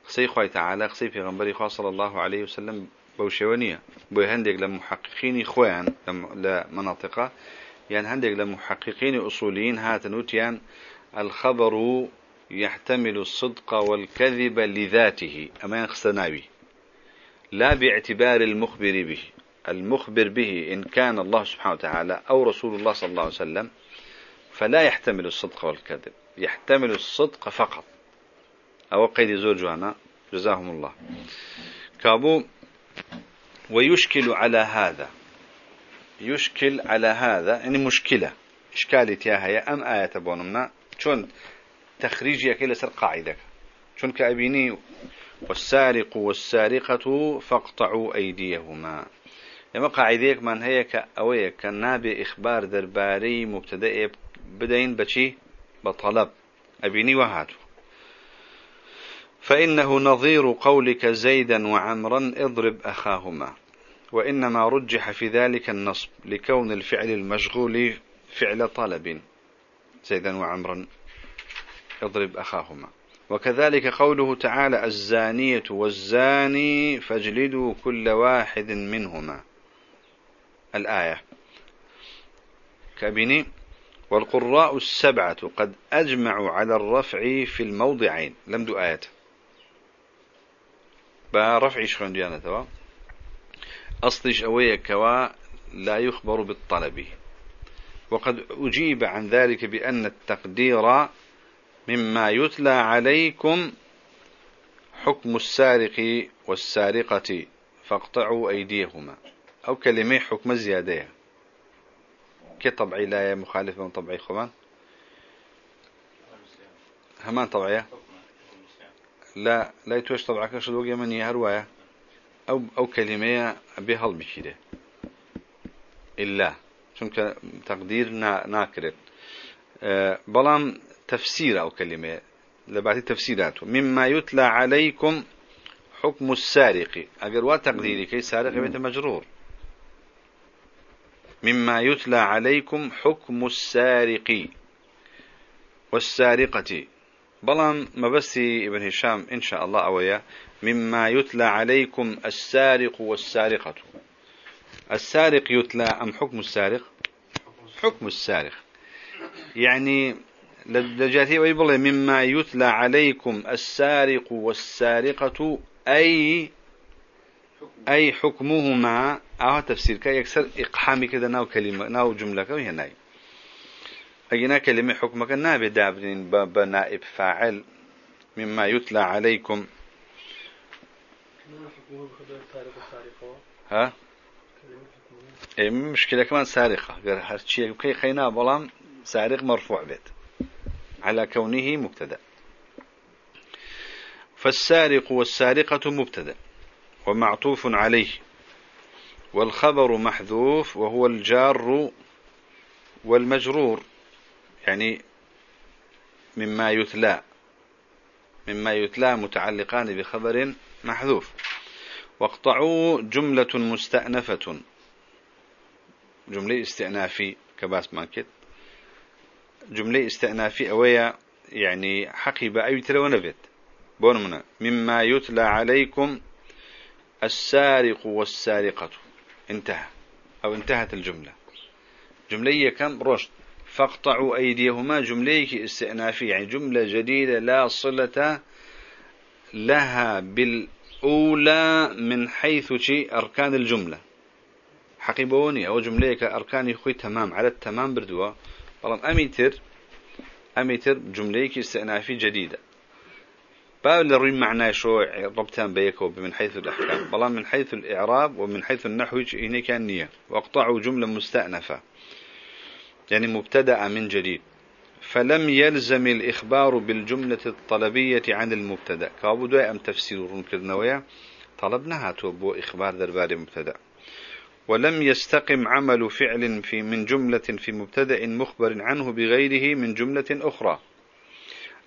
قصي خوي تعالى قصي في غنبري صلى الله عليه وسلم بوشوانية بو هندق لمحققين خوان لمناطقة. يعني هندق لمحققين أصوليين هاتنوتيان الخبر يحتمل الصدق والكذب لذاته. أما ينخصناوي لا باعتبار المخبر به. المخبر به إن كان الله سبحانه وتعالى أو رسول الله صلى الله عليه وسلم فلا يحتمل الصدق والكذب. يحتمل الصدق فقط. أو قيد زوجنا جزاهم الله. كابو ويشكل على هذا. يشكل على هذا يعني مشكلة. إشكالة هي أم آية بونمنا. شون تخريج يكي لسر قاعدة شون كأبيني والسارق والسارقة فاقطعوا أيديهما. لما قاعديك من هي كأوية كنابي إخبار درباري مبتدئ بدين بشي؟ بطلب. أبيني وهاتو. فإنه نظير قولك زيدا وعمرا اضرب أخاهما. وإنما رجح في ذلك النصب لكون الفعل المشغول فعل طلب. زيدا وعمرا. اضرب أخاهما. وكذلك قوله تعالى الزانية والزاني فاجلدوا كل واحد منهما. الآية. كابيني والقراء السبعة قد أجمعوا على الرفع في الموضعين. لم دو آياته برفع شخون ديانا توا. أصلش أوية كوا لا يخبر بالطلب. وقد أجيب عن ذلك بأن التقدير مما يتلى عليكم حكم السارق والسارقة فاقطعوا أيديهما. أو كلمة حكم زيادة كطبعي لا مخالفة من طبعي خمان همان طبعيه لا لا يتوش طبعا كشد وقيا من هروايا أو أو كلمة بهال بكده إلا. چونك تقدير ناكرت. أه بلام تفسير أو كلمة لبعد تفسيراته. مما يتلى عليكم حكم السارق. أقر تقديري كي سارق بيت مجرور. مما يتلى عليكم حكم السارق والسارقة. بلان مبسي ابن هشام إن شاء الله أويا. مما يتلى عليكم السارق والسارقة. السارق يتلى أم حكم السارق؟ حكم السارق. يعني لجاتي ويبلي مما يتلى عليكم السارق والسارقة أي أي حكمهما. أو تفسير كي يكسر إقحامي كذا ناو كلمة ناو جملة كوي هناي. أجينا كلمة حكمك نابي دابرين بنائب فاعل. مما يتلى عليكم. ها؟ اي مشكلة كمان سارقة. غير هالشيء كي خينا بلام سارق مرفوع بيت. على كونه مبتدأ. فالسارق والسارقة مبتدأ ومعطوف عليه والخبر محذوف وهو الجار والمجرور يعني مما يتلى مما يتلى متعلقان بخبر محذوف. واقطعوا جملة مستأنفة جملة استئنافي كباس ماكت جملة استئنافي أويا يعني حقيبة أي ترى ونبت. بونمنا مما يتلى عليكم السارق والسارقة. انتهى. أو انتهت الجملة. جملية كم؟ رشد. فاقطعوا أيديهما. جملة استئنافية. يعني جملة جديدة لا صلة لها بالأولى من حيث شيء أركان الجملة. حقيبوني أو جملة أركان يخوي تمام. على التمام بردوا. طالما أميتر أميتر جملة استئنافي جديدة باب لروي معناه شو ربطان بيكو من حيث الأحكام بلا من حيث الإعراب ومن حيث النحو هنا كان نية واقطعوا جملة مستأنفة يعني مبتدأ من جديد فلم يلزم الإخبار بالجملة الطلبية عن المبتدأ كابو دوي أم تفسير كرنويا طلبنا هاتو إخبار دربار مبتدأ ولم يستقم عمل فعل في من جملة في مبتدأ مخبر عنه بغيره من جملة أخرى.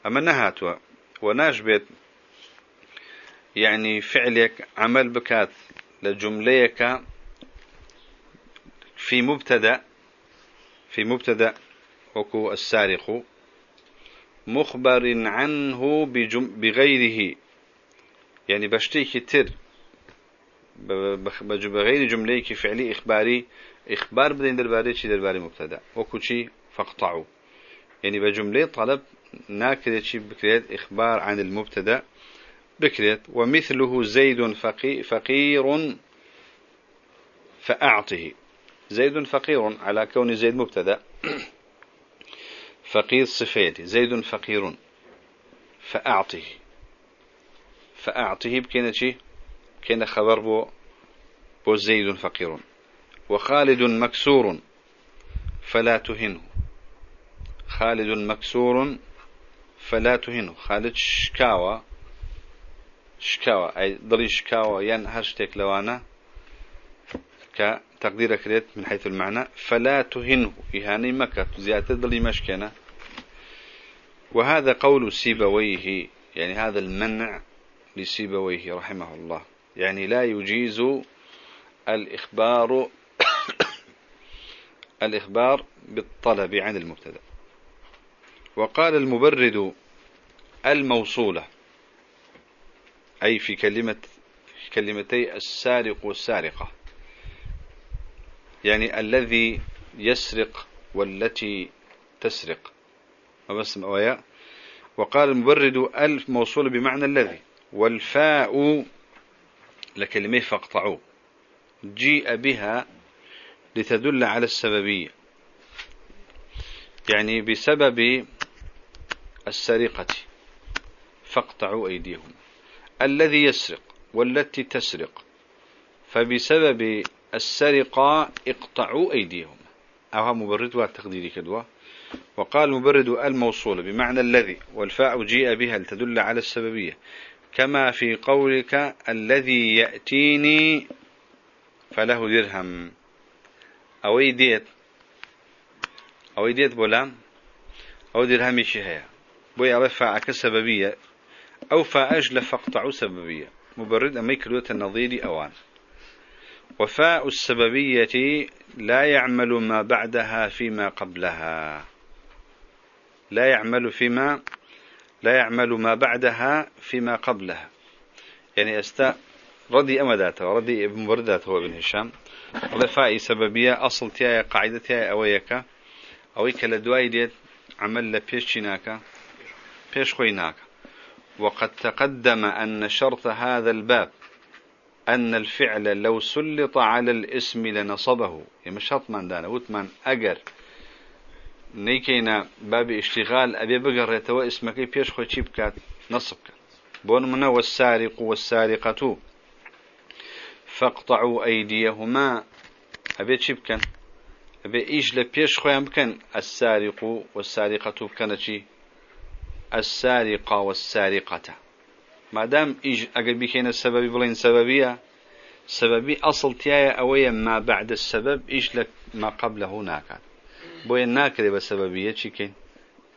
أما نهاتوا وناشبت يعني فعلك عمل بكات لجمليك في مبتدأ في مبتدأ وكو السارق مخبر عنه بغيره. يعني بشتيك تر. بغير جملة فعلي إخباري إخبار بدين درباري شي درباري مبتدأ. وكو شي فاقطعوا يعني بجملة طلب ناكرت شي بكريت إخبار عن المبتدأ بكريت. ومثله زيد فقي فقير فأعطه. زيد فقير على كون زيد مبتدأ. فقير صفيتي زيد فقير فأعطه. فأعطه بكينا شي؟ كان خبر بو بو زيد فقير. وخالد مكسور فلا تهنه. خالد مكسور فلا تهنه. خالد شكاوى شكاوى. أي ضري شكاوى ين هشتك لوانا. كتقدير كريت من حيث المعنى. فلا تهنه. إهاني مكة. زيادة ضري مشكنة وهذا قول سيبويه. يعني هذا المنع لسيبويه رحمه الله. يعني لا يجيز الإخبار [COUGHS] الإخبار بالطلب عن المبتدأ. وقال المبرد الموصولة أي في كلمة في كلمتي السارق والسارقة. يعني الذي يسرق والتي تسرق. وقال المبرد الموصولة بمعنى الذي. والفاء لكلمة فاقطعوا جيء بها لتدل على السببية. يعني بسبب السرقة. فاقطعوا أيديهم. الذي يسرق والتي تسرق. فبسبب السرقة اقطعوا أيديهم. أو مبرد والتقدير كدوة. وقال مبرد الموصول بمعنى الذي. والفاء جيء بها لتدل على السببية. كما في قولك الذي يأتيني فله درهم. أو يديت أو يديت بولام أو درهم شهية. بوي أبا فاعك سببية أو فاعج لفقطع سببية. مبرد أمي كلوة النظير أوان. وفاء السببية لا يعمل ما بعدها فيما قبلها. لا يعمل فيما لا يعمل ما بعدها فيما قبلها. يعني أستا ردي أمداته ردي ابن برداته ابن هشام. فائي سببية أصل تيايا قاعدة تيايا أويكا أويكا لدواي ديت عمل لبيش شناكا بيش خويناكا وقد تقدم أن شرط هذا الباب أن الفعل لو سلط على الاسم لنصبه. يعني شرط من دانا وثمان أجر نەیکەینە بابی ئیشتیغال ئەبێ بگەڕێتەوە ئسمەکەی پێش خۆ چی بکات؟ نەسب بکات بۆ منەوە ساری قووە ساری قەتوو فەقطع و. ئەیدیە هوما ئەبێ چی بکەن؟ ئەبێ ئیش لە پێش خۆیان بکەن. ئەساری قو و ساری قەتوو بکەنە چی؟ ئەساری قاوە ساری قەتە مادام ئیش ئەگە بکەینە سەبەبی بڵین سەبەبیە سەبەبی ئەسڵتیایە ئەوەیە ما بعدە سەبەب ئیش لە ما قبل لەهوو ناکات. قبله ناكات بوين ناكري بسببية كين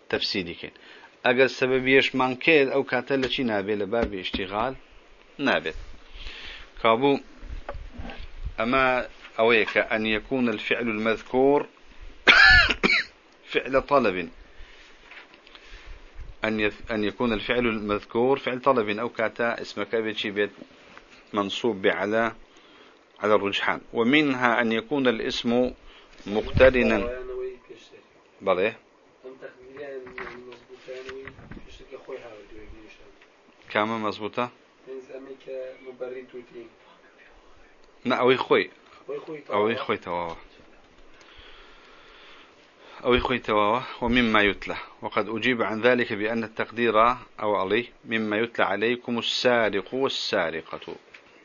تفسيري كين أجر سببيش من كيد أو كاتل شي نابي لباب اشتغال نابت كابو أما أويك أن يكون الفعل المذكور [COUGHS] فعل طلب. أن أن يكون الفعل المذكور فعل طلب. أو كاتا اسمك بيتشي بيت منصوب على على الرجحان. ومنها أن يكون الاسم مقترنا. بله كاما مزبوطة لا أوي خوي أوي خوي تواوا أو خوي تواوا ومما يتلى وقد أجيب عن ذلك بأن التقدير أو عليه مما يتلى عليكم السارق والسارقة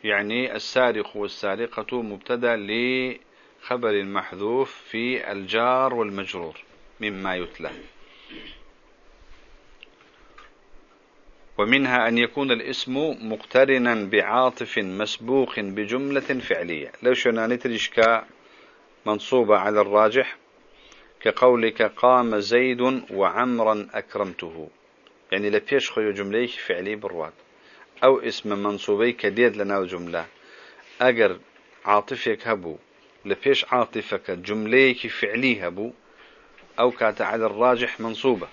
يعني السارق والسارقة مبتدا لخبر محذوف في الجار والمجرور مما يتلى. ومنها أن يكون الاسم مقترنا بعاطف مسبوق بجملة فعلية. لو شنا نتريشك منصوبة على الراجح كقولك قام زيد وعمرا أكرمته. يعني لبيش خيو جملة فعلي برواد أو اسم منصوبي كديد لنا الجملة أجر عاطفك هبو لبيش عاطفك جملة فعلي هبو أو كات على الراجح منصوبة.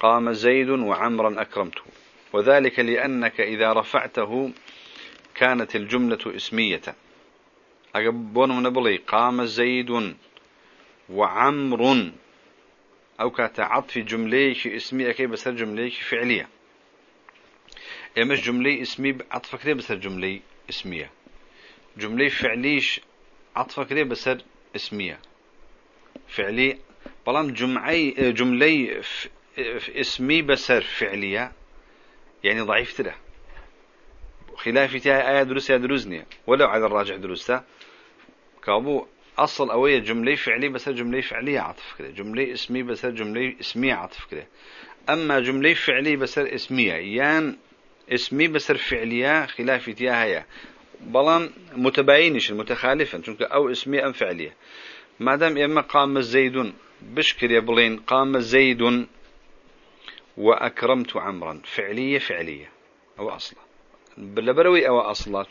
قام زيد وعمرا أكرمته. وذلك لأنك إذا رفعته كانت الجملة اسمية. أقبون من بلي قام زيد وعمر. أو كات عطف جملة اسمية كي بس جملة فعلية. مش جملة اسمي عطفك ليه بس جملة اسمية. جملة فعليش عطفك ليه بس اسمية. فعلي بلام جمعي جملة اسمي بسر فعلية يعني ضعيف تله خلاف تها آية دروس يا دروزني ولو على الراجع دروسته كابو أصل أوية جملة فعلية بس جملة فعلية عطف كده. جملة اسمية بس جملة اسمية عطف كده. أما جملة فعلية بس اسمية يان اسمي بس فعلية خلاف تها هي بلان متباينش المتخالفا أو اسمية أم فعلية. ما دام إما قام زيد بشكر بلين قام زيد وأكرمت عمرا. فعلية فعلية أو أصلا بلبروي أو أصلا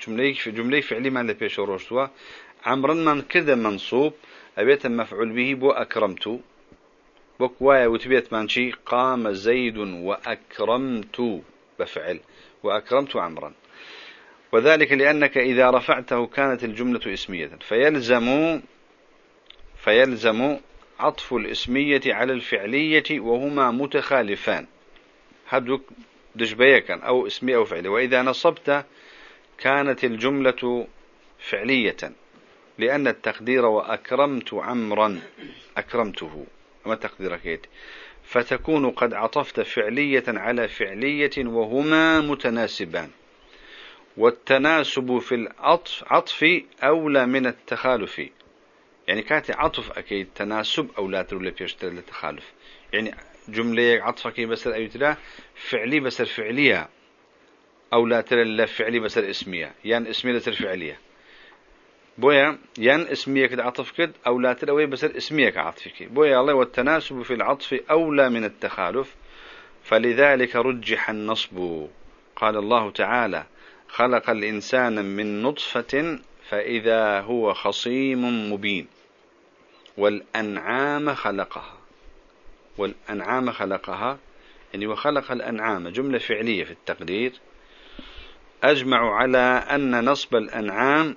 جملة فعلية ما لبيش روشتوا عمرا من كذا منصوب أبيت مفعول به بو أكرمت. بكوايا وتبيت مانشي قام زيد وأكرمت بفعل. وأكرمت عمرا. وذلك لأنك إذا رفعته كانت الجملة اسمية. فيلزم فيلزم عطف الاسمية على الفعلية وهما متخالفان. هدوك دجبية كان أو اسمية أو فعلية وإذا نصبت كانت الجملة فعلية لأن التقدير وأكرمت عمرا أكرمته. ما تقديرك فتكون قد عطفت فعلية على فعلية وهما متناسبان. والتناسب في العطف عطف أولى من التخالف. يعني كانت عطف أكيد تناسب أو لا ترو لبيشتر للتخالف. يعني جملة عطفك بس أيوتلا فعلي بس فعلية أو لا ترى لفعلي بس اسمية يعني اسمية لتر فعلية. بويا ين اسمية كد عطف كد أو لا ترى بس اسمية كعطفك. بويا الله والتناسب في العطف أولى من التخالف فلذلك رجح النصب. قال الله تعالى خلق الإنسان من نطفة فإذا هو خصيم مبين. والأنعام خلقها. والأنعام خلقها يعني وخلق الأنعام جملة فعلية في التقدير. أجمع على أن نصب الأنعام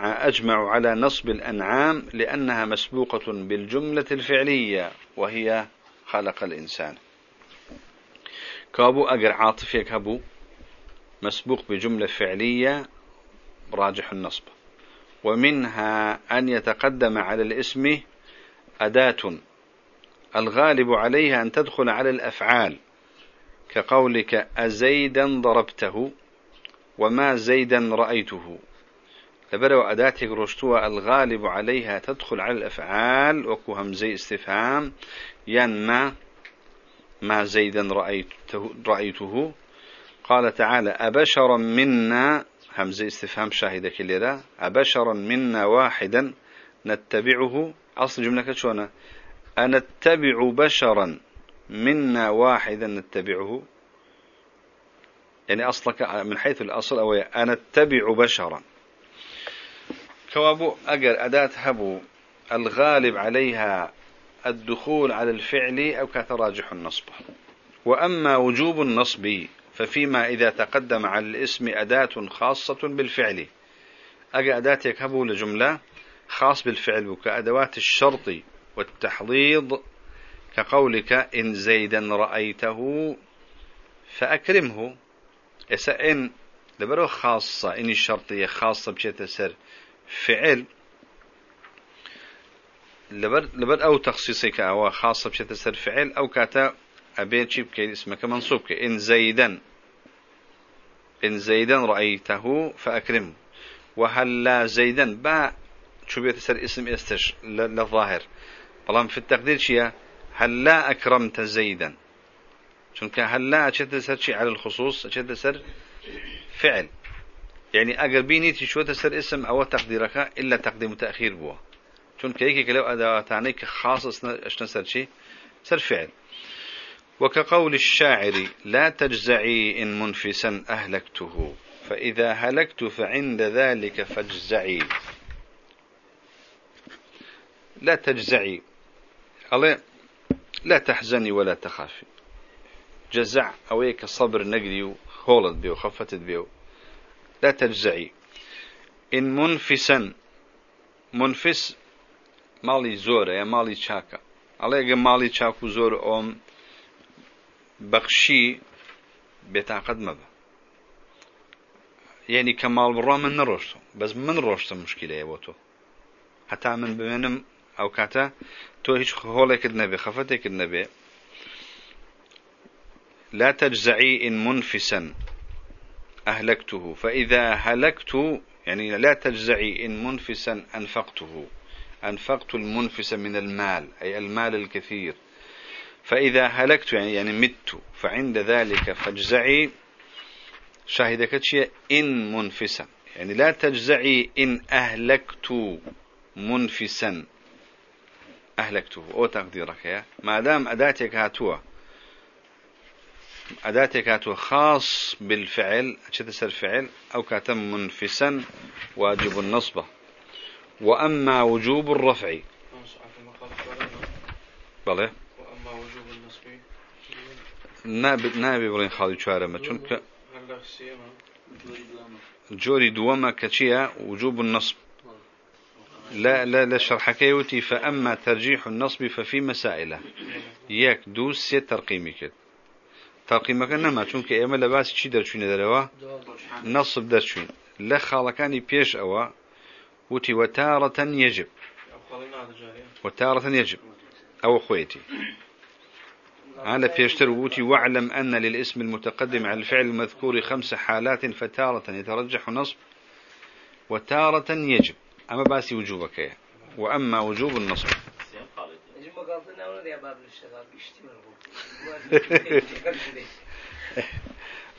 أجمع على نصب الأنعام لأنها مسبوقة بالجملة الفعلية وهي خلق الإنسان. كابو أجر عاطفيك هبو مسبوق بجملة فعلية راجح النصب. ومنها أن يتقدم على الاسم أداة. الغالب عليها أن تدخل على الأفعال كقولك أزيدا ضربته وما زيدا رأيته. لبرو أداتك رشتوى الغالب عليها تدخل على الأفعال وكو همزي استفهام ين ما زيدا رأيته, رأيته. قال تعالى أبشرا منا همزة استفهام شاهدة كليرا أبشرا منا واحدا نتبعه. أصل جملة شونا أنتبع بشرا منا واحدا نتبعه. يعني أصلك من حيث الأصل أو أنتبع بشرا. كوابو أجر أداة هبو الغالب عليها الدخول على الفعل أو كتراجح النصب. وأما وجوب النصب ففيما إذا تقدم على الاسم أداة خاصة بالفعل. أجا أداة يكهبوا لجملة خاص بالفعل كأدوات الشرط والتحضيض كقولك إن زيدا رأيته فأكرمه. إن لبرو خاصة إن الشرطية خاصة بشيء سر فعل. لبر لبر أو تخصيصك أو خاصة بشيء سر فعل أو كاتا أبيت شيب كي اسمك منصوب إن زيدا إن زيدا رأيته فأكرمه. وهل لا زيدا؟ با شو بيتسر اسم استش للظاهر. طالما في التقدير شيء هل لا أكرمت زيدا؟ هل لا أشد سر شيء على الخصوص أشد سر فعل. يعني أقربيني تشوى تسر اسم أو تقديرك إلا تقديم تأخير بوا. چونك هيك لو أدواتانيك خاص أشنا سر شيء سر فعل. وكقول الشاعر لا تجزعي إن منفسا أهلكته فإذا هلكت فعند ذلك فاجزعي. لا تجزعي. لا تحزني ولا تخافي. جزع أويك صبر نقدي هولد بيو خفتت بيو. لا تجزعي. إن منفسا منفس مالي زورة يا مالي شاكا الله مالي شاكو زور أم بەخشی بێتاقەت مەبە یعنی کەماڵ بڕۆ من نەڕۆشتم بەس من ڕۆشتم مشکلەیە بۆ تۆ هەتا من بمێنم ئەو کاتە تۆ هیچ هۆڵێکت نەبێ خەفەتێکت نەبێ لا تجزعي إن منفسا أهلكته. فإذا هلكت يعني لا تجزعي إن منفسا أنفقته. أنفقت المنفس من المال أي المال الكثير. فإذا هلكت يعني يعني مت فعند ذلك فاجزعي. شاهدك شيء؟ إن منفسا. يعني لا تجزعي إن أهلكت منفسا. أهلكته. أو تقديرك يا. ما دام أداتك هاتوا. أداتك هاتوا خاص بالفعل. أشد الفعل أو كاتم منفسا. واجب النصبة وأما وجوب الرفع. بله نابێت نابێ بڵێن خاڵی چوارەمە چونکە جۆری دووەمە کە چییە؟ وجوب النصب. لا لا لا شرحكيوتي فأما ترجيح النصب ففي مسائله. يك دوس سي ترقيمي كد ترقيمك نما چونك ايما لباس چي درچوين دروا نصب درچوين لا خالكاني بيش اوا وتي وتارة يجب وتارة يجب او خويتي على بيشتر ووتي واعلم أن للاسم المتقدم على الفعل المذكور خمس حالات فتارة يترجح نصب وتارة يجب. أما باسي وجوبك وأما وجوب النصب. [LAUGHS]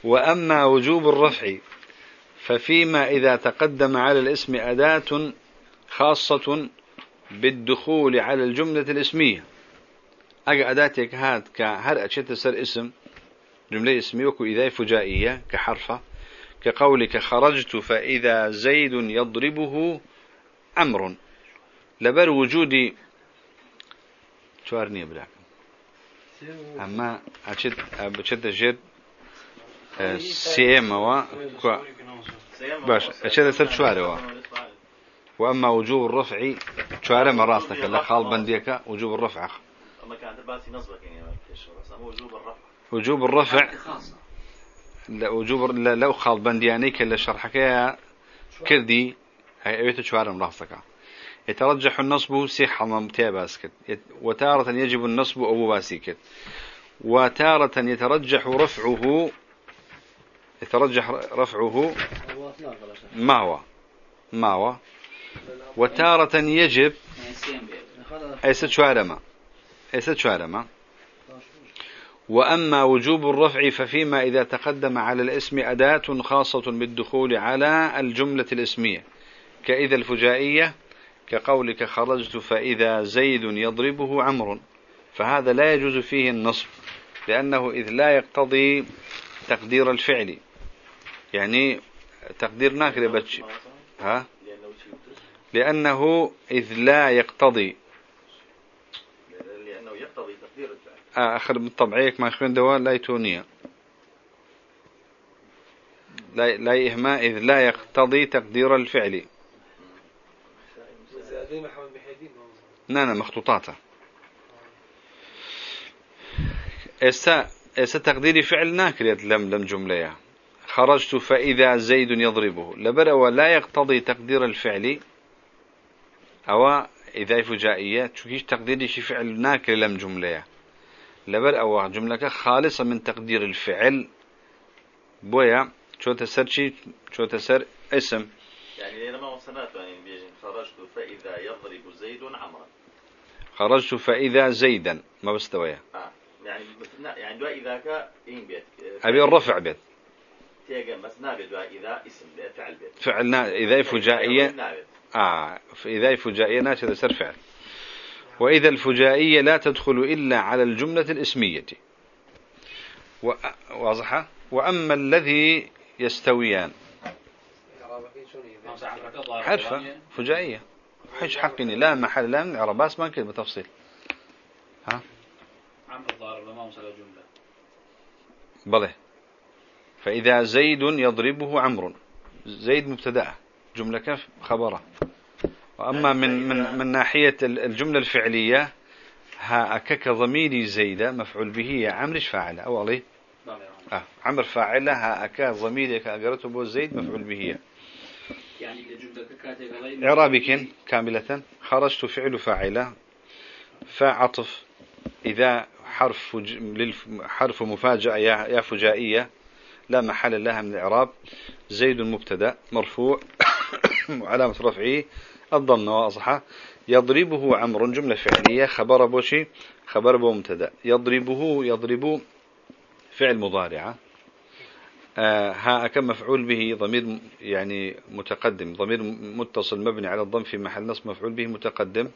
وأما وجوب الرفع ففيما إذا تقدم على الاسم أداة خاصة بالدخول على الجملة الاسمية. أجا أداتك هاد كهر أشيت سر اسم جملة اسمية وكو إذا فجائية كحرفة كقولك خرجت فإذا زيد يضربه أمر. لبر وجودي شوارني بلاك. أما أشد أشد جد سيما و باش أشد سر شواري وأما وجوب الرفع شواري مراسك لخال بنديك وجوب الرفع. وجوب الرفع. وجوب الرفع. لا وجوب لا لو خال بندياني كلا شرحك كردي هي أبيت شوارم راسك يترجح النصب سيح ممتع باسكت. وتارة يجب النصب أبو باسكت وتارة يترجح رفعه يترجح رفعه ما هو؟ ما هو؟ وتارة يجب أي ست شوارما ئێستا چوارەمە وأما وجوب الرفع ففيما إذا تقدم على الاسم أداة خاصة بالدخول على الجملة الاسمية. كإذا الفجائية كقولك خرجت فإذا زيد يضربه عمرو. فهذا لا يجوز فيه النصب لأنه إذ لا يقتضي تقدير الفعل. يعني تقدير ناكر بتش ها؟ لأنه إذ لا يقتضي لأنه يقتضي آخر بالطبعيك ما يخوين دواء لا يتونية لا لا إهماء إذ لا يقتضي تقدير الفعل. نعم مخطوطاته. اسا إسا تقديري فعل ناكريت لم لم جملة. خرجت فإذا زيد يضربه. لبر ولا يقتضي تقدير الفعل. أو إذا فجائية شو تقديري شي فعل ناكر لم جملة. لبر أو جملة خالصة من تقدير الفعل. بويا شو تسر شي؟ شو تسر اسم. يعني لما وصلت يعني بيجي خرجت فإذا يضرب زيد عمرا. خرجت فإذا زيدا. ما بستويا آه. يعني يعني دوا إذا كا إين بيت. أبي الرفع بيت. تيجي بس نابت دوا إذا اسم بيت فعل بيت. فعل إذا فجائية آه. إذا فجائية ناشد سر فعل. وإذا الفجائية لا تدخل إلا على الجملة الإسمية. واضحة؟ وأما الذي يستويان. حرفة فجائية. حج حقني. لا محل لا من عرباس ما كده بتفصيل. ها؟ الضارب وصل الجملة بله. فإذا زيد يضربه عمرو. زيد مبتدأ. جملة كيف؟ خبرة. وأما من من من ناحية الجملة الفعلية ها أكك ضميري زيدة مفعول به يا عمرو فاعل. أو عليه آه عمر فاعلة ها أكا ضميري كأجرته بو زيد مفعول به يعني إعرابك كاملة. خرجت فعل فاعلة فعطف. إذا حرف حرف مفاجأة يا فجائية لا محل لها من الإعراب. زيد مبتدأ مرفوع. [COUGHS] وعلامة رفعه. الضمة وأصحى يضربه عمر جملة فعلية خبر بوشي خبر بو مبتدأ. يضربه يضرب فعل مضارعة آه ها كم مفعول به؟ ضمير يعني متقدم. ضمير متصل مبني على الضم في محل نصب مفعول به متقدم.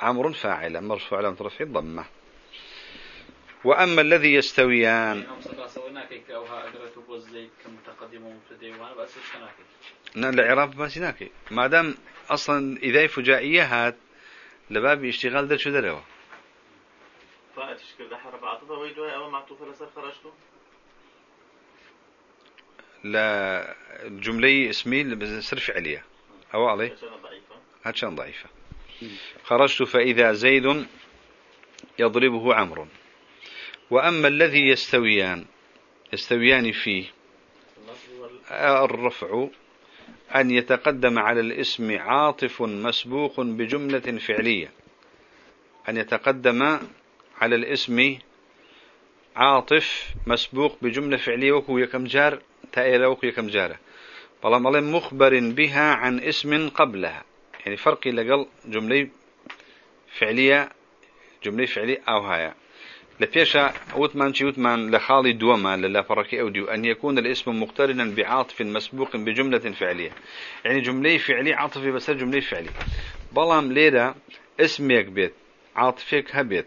عمر فاعل مرفوع على رفع الضمة. وأما الذي يستويان. نعم العراب ما سناكي ما دام أصلا إذا فجائية هات لباب اشتغال در شو دروا فأتشكل ده حرف عطفة أو معطوفة لسر خرجته؟ لا الجملة اسمي سر فعلية. أو علي؟ هاتشان ضعيفة. خرجت فإذا زيد يضربه عمرو. وأما الذي يستويان يستويان فيه الرفع أن يتقدم على الاسم عاطف مسبوق بجملة فعلية. أن يتقدم على الاسم عاطف مسبوق بجملة فعلية. وكو يكم جار؟ تائلة وكو يكم جارة. بلا مخبر بها عن اسم قبلها. يعني فرق لقل جملة فعلية جملة فعلية أو هاي لبيشا وثمان شي لخالي دوما للا فرقي أو ديو أن يكون الاسم مقترنا بعاطف مسبوق بجملة فعلية. يعني جملة فعلية عاطفة بس جملة فعلية. بلام ليرة اسمك بيت عاطفك هبيت.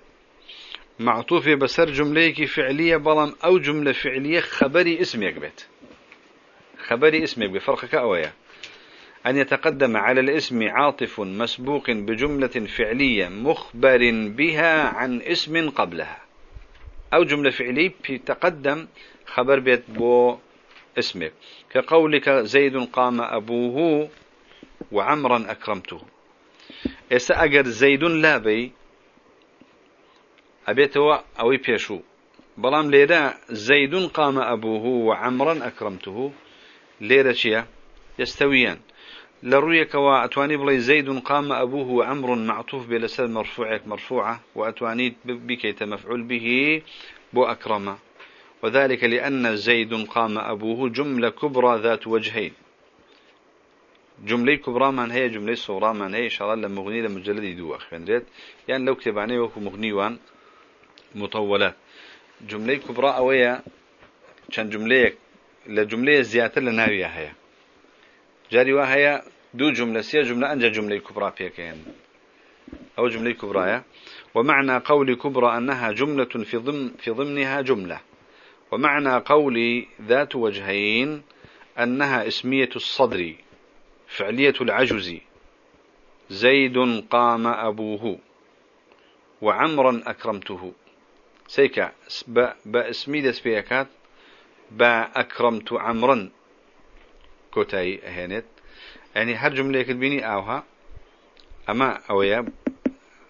معطوفة بسر جملة فعلية بلام أو جملة فعلية خبري اسمك بيت. خبري اسمك بفرقك أويا أن يتقدم على الاسم عاطف مسبوق بجملة فعلية مخبر بها عن اسم قبلها. أو جملة فعلية تقدم خبر بيت بو اسمك كقولك زيد قام أبوه وعمرا أكرمته. إسا أجر زيد لا بي أبيته أو بيشو. بلام ليدا زيد قام أبوه وعمرا أكرمته. ليدا شيا؟ يستويان. لرويك وأتواني بلي زيد قام أبوه وأمر معطوف بلسان مرفوعك مرفوعة وأتواني بكيت مفعول به بو أكرم. وذلك لأن زيد قام أبوه جملة كبرى ذات وجهين. جملة كبرى من هي جملة صغرى من هي إن شاء الله لمغني لمجلد يدوخ يعني لو كتب عنه وكو مغني وان مطولات جملة كبرى أويا كان جملة لجملة زيادة لناوية هي جاري وهي دو جملة سيا جملة أنجا جملة كبرى بيكين أو جملة كبرى ومعنى قول كبرى أنها جملة في ضمن في ضمنها جملة. ومعنى قول ذات وجهين أنها اسمية الصدر فعلية العجز. زيد قام أبوه وعمرا أكرمته. سيكا باسمي دس بيكات با أكرمت عمرا. كوتاي أهانت يعني هر جملة كتبيني أوها أما أويا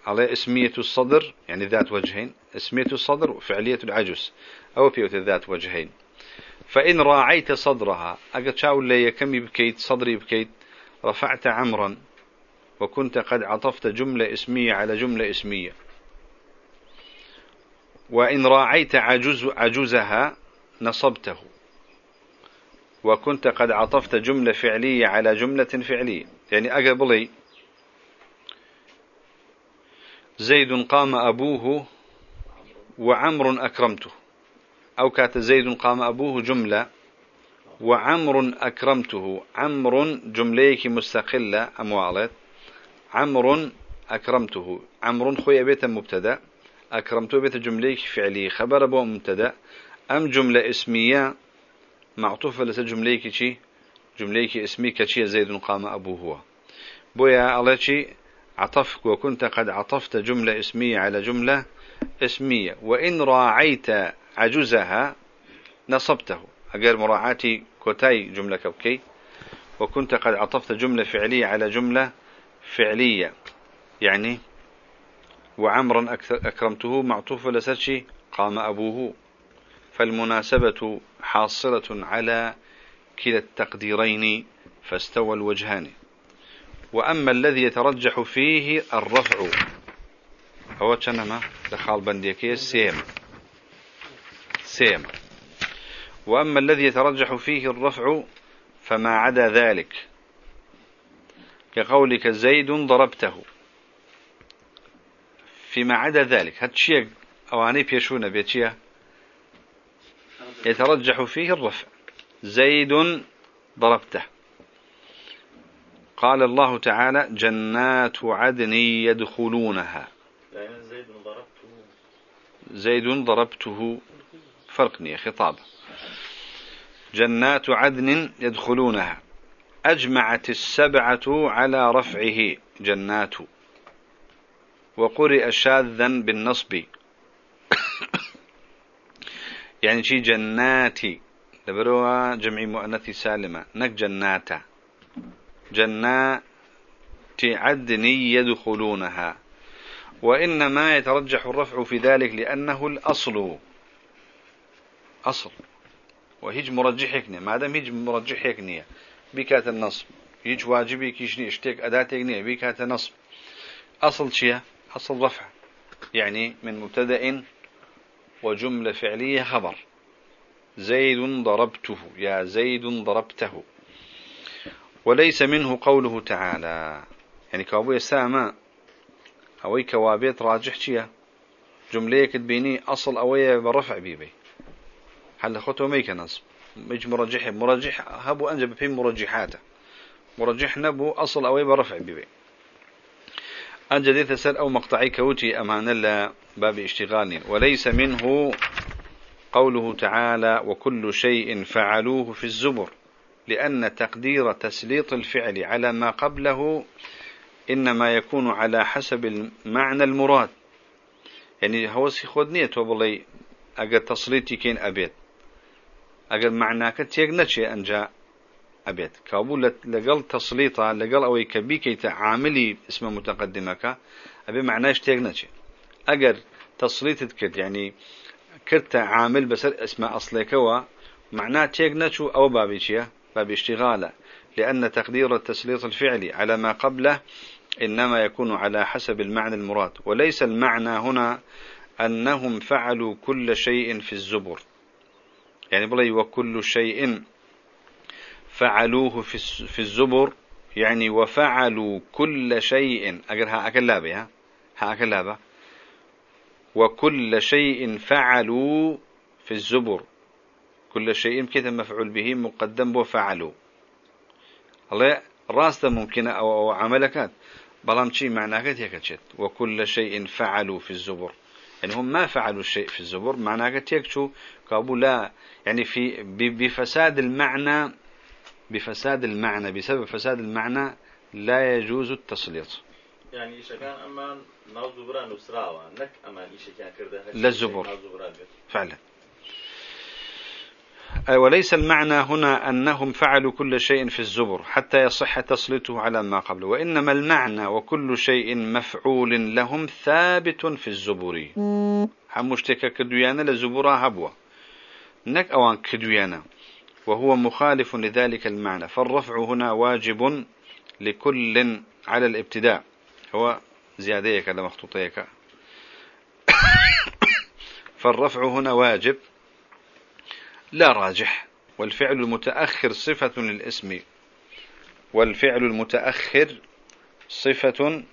على اسمية الصدر يعني ذات وجهين اسمية الصدر وفعلية العجز أو في ذات وجهين. فإن راعيت صدرها أقد شاو لي كم بكيت صدري بكيت رفعت عمرا وكنت قد عطفت جملة اسمية على جملة اسمية. وإن راعيت عجوز عجوزها نصبته. وكنت قد عطفت جملة فعلية على جملة فعلية. يعني أقبلي زيد قام أبوه وعمر أكرمته. أو كات زيد قام أبوه جملة وعمر أكرمته. عمر جمليك مستقلة أموالت عمر أكرمته. عمر خويا بيت مبتدأ. أكرمته بيت جمليك فعلي خبر أبو مبتدأ. أم جملة اسمية معطوفة لس جمليك شي جمليك اسمي كشي زيد قام أبوه هو. بويا على شي عطفك وكنت قد عطفت جملة اسمية على جملة اسمية وإن راعيت عجزها نصبته. أقل مراعاتي كوتاي جملة كوكي وكنت قد عطفت جملة فعلية على جملة فعلية يعني وعمرا أكرمته معطوف لسرشي قام أبوه فالمناسبة حاصلة على كلا التقديرين فاستوى الوجهان. وأما الذي يترجح فيه الرفع هو كنما دخال بنديكي سيم. سيم. وأما الذي يترجح فيه الرفع فما عدا ذلك. كقولك زيد ضربته. فيما عدا ذلك هاتشيك أواني بيشونا بيتشيه يترجح فيه الرفع. زيد ضربته. قال الله تعالى جنات عدن يدخلونها. زيد ضربته. زيد ضربته فرقني خطاب. جنات عدن يدخلونها. أجمعت السبعة على رفعه. جنات. وقرئ شاذا بالنصب. يعني شي جناتي. دبروا جمع مؤنث سالمة. نك جناتا. جنات عدن يدخلونها. وإنما يترجح الرفع في ذلك لأنه الأصل. أصل. وهيج مرجحك ما دام هيج مرجحك نية. بكات النصب. هيج واجبي كيشني اشتيك أداتك نية. بكات النصب. أصل شيء أصل رفع. يعني من مبتدأ وجملة فعلية خبر. زيد ضربته يا زيد ضربته. وليس منه قوله تعالى. يعني كابوية ساما أوي كوابيت راجح شيا؟ جملة كتبيني أصل أوي برفع بيبي. هل خطوة ميك نصب. ميج مرجح مرجح هبو أنجب في مرجحاته مرجح نبو أصل أوي برفع بيبي. أنجد تسأل أو مقطعي كوتي أمان الله باب اشتغال وليس منه قوله تعالى وكل شيء فعلوه في الزبر لأن تقدير تسليط الفعل على ما قبله إنما يكون على حسب المعنى المراد. يعني هو خدنية وبلي أجر تصليتي كين أبيت. أجر معناك تيج نتشي أنجا أبيت. كابول لقل تسليطة لقل أوي كبيكي تعاملي اسم متقدمك أبي معناش تيج نتشي أجر تسليط كد يعني كرت عامل بس اسم أصليكوا معناه تيج نتشو أو بابيشيا باب اشتغاله. لأن تقدير التسليط الفعلي على ما قبله إنما يكون على حسب المعنى المراد. وليس المعنى هنا أنهم فعلوا كل شيء في الزبر. يعني بلي وكل شيء فعلوه في الزبر يعني وفعلوا كل شيء أجر ها أكل لابي ها ها أكل لابا وكل شيء فعلوا في الزبر. كل شيء كذا مفعول به مقدم وفعلوا الله راست ممكن أو, أو عملكات بلام شيء معناه تيكتشت وكل شيء فعلوا في الزبر. يعني هم ما فعلوا الشيء في الزبر معناه تيكتشو كابو لا يعني في بفساد المعنى بفساد المعنى بسبب فساد المعنى لا يجوز التسليط. يعني إيش كان أمان؟ ناو زبران وسراوة نك أمان إيش كان كرده؟ للزبر فعلا. وليس المعنى هنا أنهم فعلوا كل شيء في الزبر حتى يصح تسليطه على ما قبله وإنما المعنى وكل شيء مفعول لهم ثابت في الزبر. هم مشتكى كدويانا لزبرها هبوة نك أوان كدويانا. وهو مخالف لذلك المعنى. فالرفع هنا واجب لكل على الابتداء. هو زياديك على مخطوطيك؟ [COUGHS] فالرفع هنا واجب لا راجح. والفعل المتأخر صفة للاسم. والفعل المتأخر صفة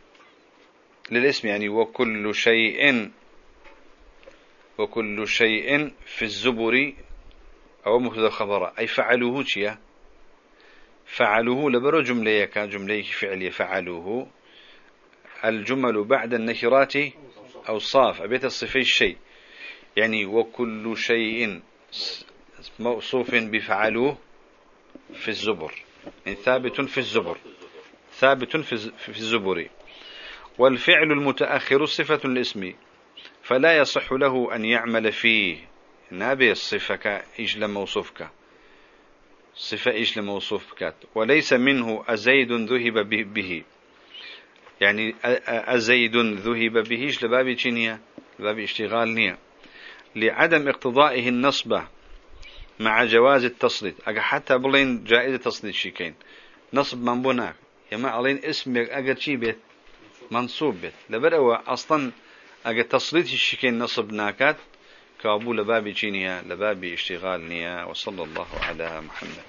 للاسم. يعني وكل شيء وكل شيء في الزبر أو مبتدا خبر أي فعلوه شيا فعلوه لبرو جملة كان جملة فعلية. فعلوه. الجمل بعد النكرات أوصاف. أبيت الصفي الشيء. يعني وكل شيء موصوف بفعلوه في الزبر. يعني ثابت في الزبر. ثابت في الزبر. والفعل المتأخر صفة الاسم فلا يصح له أن يعمل فيه. نابي الصفة إيش لموصوفك صفة إيش لموصوفك وليس منه أزيد ذهب به يعني أزيد ذهب به. إيش لبابي تشينيا لبابي اشتغال نية. لعدم اقتضائه النصبة مع جواز التصليت أجا حتى بلين جائزة تصليت شيكين نصب من بناك يما علين اسم أجا شي بيت؟ منصوب بيت. لبرأوا أصلا أجا تصليت الشيكين نصب ناكات. كابو لبابي جينيا لبابي اشتغال نيا وصلى الله على محمد.